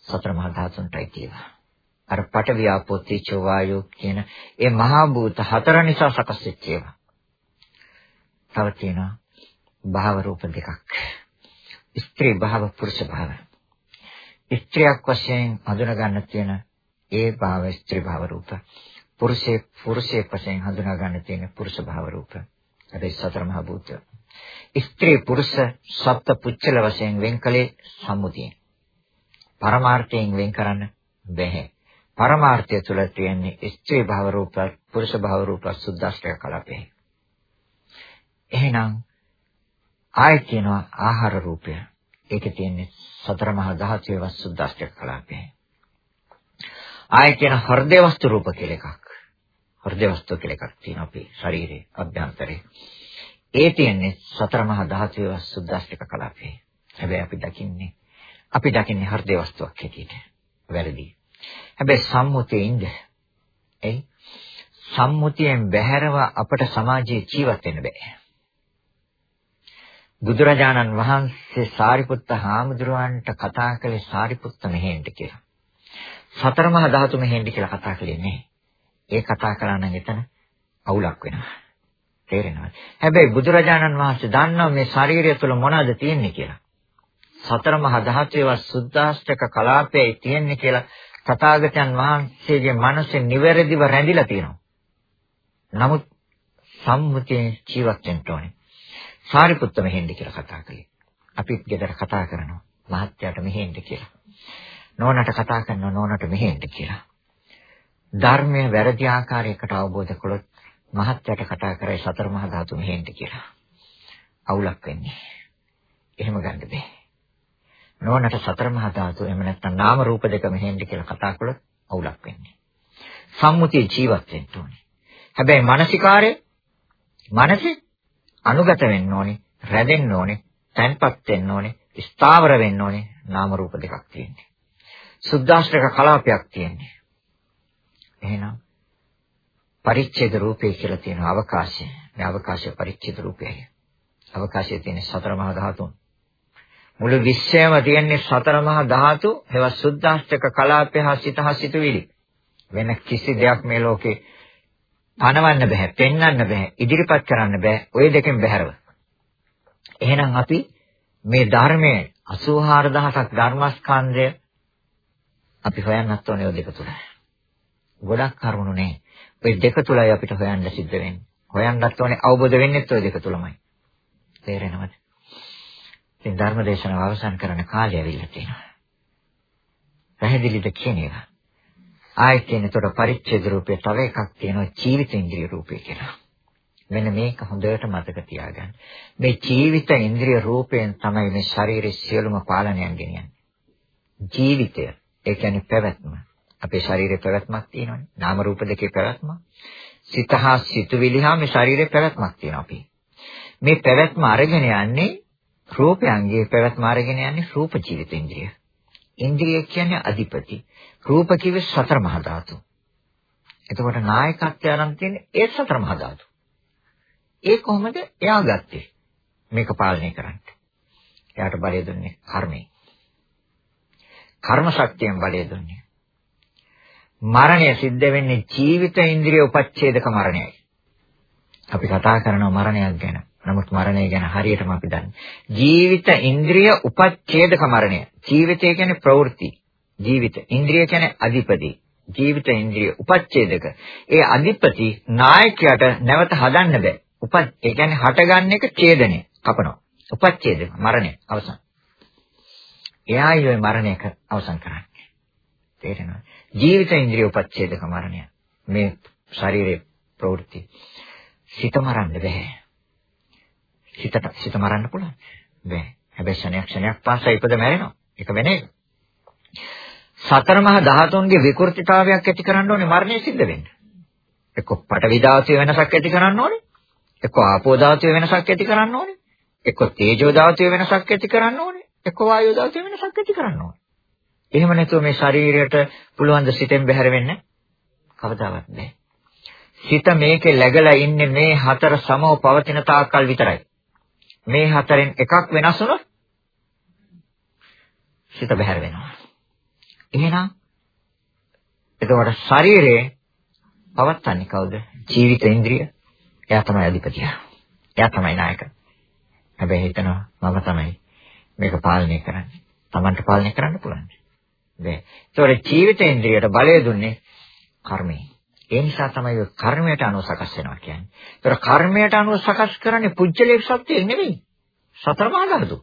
සතර මහා ධාතුන්ටයි තියෙනවා. අර පඨවි ආපෝ තේජෝ වායෝ කියන ඒ මහා භූත හතර නිසා සකස් වෙච්ච ඒවා. තව තියෙනවා භාව රූප දෙකක්. ස්ත්‍රී භාව පුරුෂ භාව. ස්ත්‍රියක් වශයෙන් හඳුනා ගන්න තියෙන ඒ භාව ස්ත්‍රී භාව රූප. පුරුෂේ පුරුෂයේ වශයෙන් හඳුනා ගන්න තියෙන පුරුෂ භාව රූප. අර සතර මහා භූත. ස්ත්‍රී පුරුෂ සප්ත පුච්චල වශයෙන් වෙන්කලේ සම්මුතියෙන්. පරමාර්ථයෙන් වෙන් කරන්න බැහැ. පරමාර්ථය තුල තියෙන්නේ ස්ත්‍රී භව රූප පුරුෂ භව රූප සුද්දාෂ්ටක කලාපේ. එහෙනම් ආය කියනවා ආහාර රූපය. ඒකේ තියෙන්නේ සතර මහා ධාතුවේ වසුද්දාෂ්ටක කලාපේ. ආය කියන හෘදේ වස්තු රූප කියලා එකක්. හෘදේ වස්තු කියලා එකක් තියෙනවා අපේ ශරීරයේ අභ්‍යන්තරේ. ඒ තියෙන්නේ සතර මහා ධාතුවේ සුද්දාස්තික කලාපේ. හැබැයි අපි දකින්නේ අපි දකින්නේ හෘදේ වස්තුවක් හැටියට. වැරදි. හැබැයි සම්මුතියේ ඉඳ. එයි සම්මුතියෙන් බැහැරව අපට සමාජයේ ජීවත් වෙන්න බෑ. බුදුරජාණන් වහන්සේ සාරිපුත්ත හාමුදුරුවන්ට කතා කළේ සාරිපුත්ත මෙහෙන්ට කියලා. සතර මහා ධාතු මෙහෙන්ට කියලා කතා කළේ නෑ. ඒ කතා කළා නම් එතන අවුලක් වෙනවා. තේරෙනවද? හැබැයි බුදුරජාණන් වහන්සේ දන්නවා මේ ශරීරය තුළ මොනවද තියෙන්නේ කියලා. සතර මහා ධාතුවේ සුද්ධාෂ්ටක කලාපයේ තියෙන්නේ කියලා තථාගතයන් වහන්සේගේ මනසේ නිවැරදිව රැඳිලා තියෙනවා. නමුත් සම්මුතියෙන් ජීවත් වෙන්න ඕනේ. සාරිපුත්ත මෙහෙන්ද කියලා කතා කළේ. අපිත් ගෙදර කතා කරනවා. මහත්යට මෙහෙන්ද කියලා. නෝනට කතා කරනවා නෝනට මෙහෙන්ද කියලා. ධර්මය වැරදි ආකාරයකට අවබෝධ කළොත් මහත්යට කතා කරේ සතර මහා ධාතු මෙහෙන්ට කියලා. අවුලක් වෙන්නේ. එහෙම ගන්න බෑ. නෝනට සතර මහා ධාතු එහෙම නැත්නම් නාම රූප දෙක මෙහෙන්ට කියලා කතා කළොත් අවුලක් වෙන්නේ. සම්මුතිය ජීවත් වෙන්න ඕනේ. හැබැයි මානසිකාරය මනසේ අනුගත වෙන්න ඕනේ, රැඳෙන්න ඕනේ, තැන්පත් වෙන්න ඕනේ, ස්ථාවර වෙන්න ඕනේ. නාම රූප දෙකක් තියෙන්නේ. සුද්දාශ්‍රක කලාපයක් තියෙන්නේ. එහෙනම් පරිච්ඡේද රූපේ කියලා තියෙන අවකාශය. මේ අවකාශය පරිච්ඡේද රූපයයි. අවකාශයේ තියෙන සතර මහා ධාතුන්. මුළු විශ්වයම තියෙන්නේ සතර මහා ධාතු, ඒවා සුද්ධාෂ්ටක කලාපය හා සිත හා සිතුවිලි. වෙන කිසි දෙයක් මේ ලෝකේ පනවන්න බෑ, පෙන්වන්න බෑ, ඉදිරිපත් කරන්න බෑ. ওই දෙකෙන් බැහැරව. එහෙනම් අපි මේ ධර්මයේ 84000ක් ධර්මස්කන්ධය අපි හොයන්නත් ඕනේ ඔය දෙක තුල. ගොඩක් කරුණු නෑ. ওই දෙක තුලයි අපිට හොයන්න සිද්ධ වෙන්නේ. හොයන්නත් ඕනේ අවබෝධ වෙන්නේත් ওই දෙක තුලමයි. තේරෙනවද? ඉතින් ධර්ම දේශනාව අවසන් කරන කාලය ඇවිල්ලා තියෙනවා. පැහැදිලිද කියන එක. ආයෙත් එනතොට පරිච්ඡේද රූපේ තව එකක් තියෙනවා ජීවිත ඉන්ද්‍රිය රූපේ කියලා. මෙන්න මේක හොඳට මතක තියාගන්න. මේ ජීවිත ඉන්ද්‍රිය රූපයෙන් තමයි මේ ශරීරයේ සියලුම පාලනයන් ගෙනියන්නේ. ජීවිතය ඒ කියන්නේ පැවැත්ම. අපේ ශරීරයේ පැවැත්මක් තියෙනවානේ. නාම රූප දෙකේ පැවැත්ම. සිත හා සිතුවිලි හා මේ ශරීරයේ පැවැත්මක් තියෙනවා අපි. මේ පැවැත්ම අරගෙන යන්නේ රූපයන්ගේ පැවැත්ම අරගෙන යන්නේ රූප ජීවිත ඉන්ද්‍රිය. ඉන්ද්‍රිය කියන්නේ අධිපති. රූප කිව්වේ සතර මහා ධාතු. එතකොට නායකත්වය අරන් තියෙන්නේ ඒ සතර මහා ධාතු. ඒ කොහොමද එයා ගත්තේ? මේක පාලනය කරන්න. එයාට බලය දුන්නේ කර්මයෙන්. කර්ම ශක්තියෙන් බලය දුන්නේ. මරණය සිද්ධ වෙන්නේ ජීවිත ඉන්ද්‍රිය උපච්ඡේදක මරණයයි. අපි කතා කරනවා මරණයක් ගැන. නමුත් මරණය ගැන හරියටම අපි දන්නේ. ජීවිත ඉන්ද්‍රිය උපච්ඡේදක මරණය. ජීවිතය කියන්නේ ප්‍රවෘත්ති. ජීවිත. ඉන්ද්‍රිය කියන්නේ අධිපති. ජීවිත ඉන්ද්‍රිය උපච්ඡේදක. ඒ අධිපති නායකයාට නැවත හදන්න බෑ. උප ඒ කියන්නේ හටගන්න එක ඡේදනය. කපනවා. උපච්ඡේදක මරණය අවසන්. එයායි ওই මරණයක අවසන් කරන්නේ. තේරෙනවද? ජීවිත ඉන්ද්‍රිය උපච්ඡේදක මරණය. මේ ශරීරයේ ප්‍රවෘත්ති. සිත මරන්න බෑ. සිතට සිත මරන්න පුළුවන්. බෑ. හැබැයි ක්ෂණයක් ක්ෂණයක් පාසා ඉපද මැරෙනවා. ඒක වෙන එක. සතර මහා ධාතුන්ගේ විකෘතිතාවයක් ඇති කරන්න ඕනේ මරණය සිද්ධ වෙන්න. එක්ක පටවි ධාතුවේ වෙනසක් ඇති කරන්න ඕනේ. එක්ක ආපෝ ධාතුවේ වෙනසක් ඇති කරන්න ඕනේ. එක්ක තේජෝ ධාතුවේ වෙනසක් ඇති කරන්න ඕනේ. එක්ක වායෝ ධාතුවේ වෙනසක් ඇති කරන්න ඕනේ. එහෙම නැතුව මේ ශරීරයට පුළුවන් ද සිතෙන් බැහැර වෙන්න? කවදාවත් බෑ. සිත මේකේ läගලා ඉන්නේ මේ හතර සමව පවතින තාක්කල් විතරයි. මේ හතරෙන් එකක් වෙනස් වුණොත් සිත බැහැර වෙනවා. එහෙනම් එතකොට ශරීරයේ පවත්න්නේ කවුද? ජීවිත ඉන්ද්‍රිය. එයා තමයි අධිපතියා. එයා තමයි නායක. හැබැයි හිතනවා මම තමයි මේක පාලනය කරන්නේ. Tamanට පාලනය කරන්න පුළුවන්. බෑ. ඒතකොට ජීවිත ඉන්ද්‍රියට බලය දුන්නේ කර්මය. ඒ නිසා තමයි ඔය කර්මයට අනුව සකස් වෙනවා කියන්නේ. ඒතර කර්මයට අනුව සකස් කරන්නේ පුජ්‍යලේ සත්‍යය නෙවෙයි. සතර මහා ධාතු.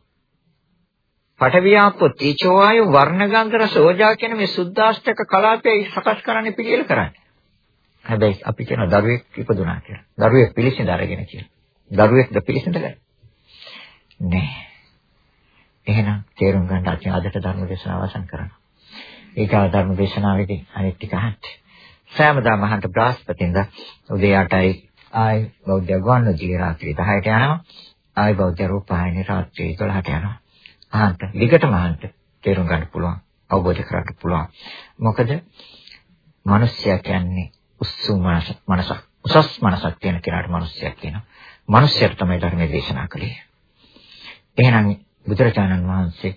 පඨවියාපෝ තීචෝ ආයු වර්ණගන්ධ රස ඕජා කියන මේ සුද්දාෂ්ටක කලාපය සකස් කරන්න පිළියෙල කරන්නේ. හැබැයි අපි කියන දරුවෙක් ඉපදුනා කියලා. දරුවෙක් පිළිසිඳ අරගෙන කියලා. දරුවෙක්ද පිළිසිඳ ගන්න. නෑ. එහෙනම් තේරුම් ගන්න අපි අදට ධර්ම දේශනාව අවසන් කරනවා. ඊගා ධර්ම දේශනාවේදී අනිත් ටික අහන්න. සෑමදාම අහන්න බ්‍රහස්පතින්ද උදේ 8යි ආයි බෞද්ධ ගුවන්විදුලි රාත්‍රී 10ට යනවා. ආයි බෞද්ධ රූපවාහිනී රාත්‍රී 12ට යනවා. අහන්න. දිගටම අහන්න. තේරුම් ගන්න පුළුවන්. අවබෝධ කරගන්න පුළුවන්. මොකද මිනිස්සයා කියන්නේ උස්සුම මනසක්. උසස් මනසක් තියෙන කෙනාට මිනිස්සයක් කියනවා. මිනිස්සයාට තමයි ධර්මයේ දේශනා කළේ. එහෙනම් බුදුරජාණන් වහන්සේ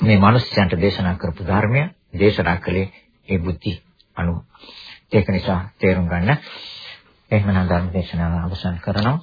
මේ මිනිස්යන්ට දේශනා කරපු ධර්මය දේශනා කළේ ඒ බුද්ධි අනුව. ඒක නිසා තේරුම් ගන්න. එහෙමනම් ධර්ම දේශනාව අවසන් කරනවා.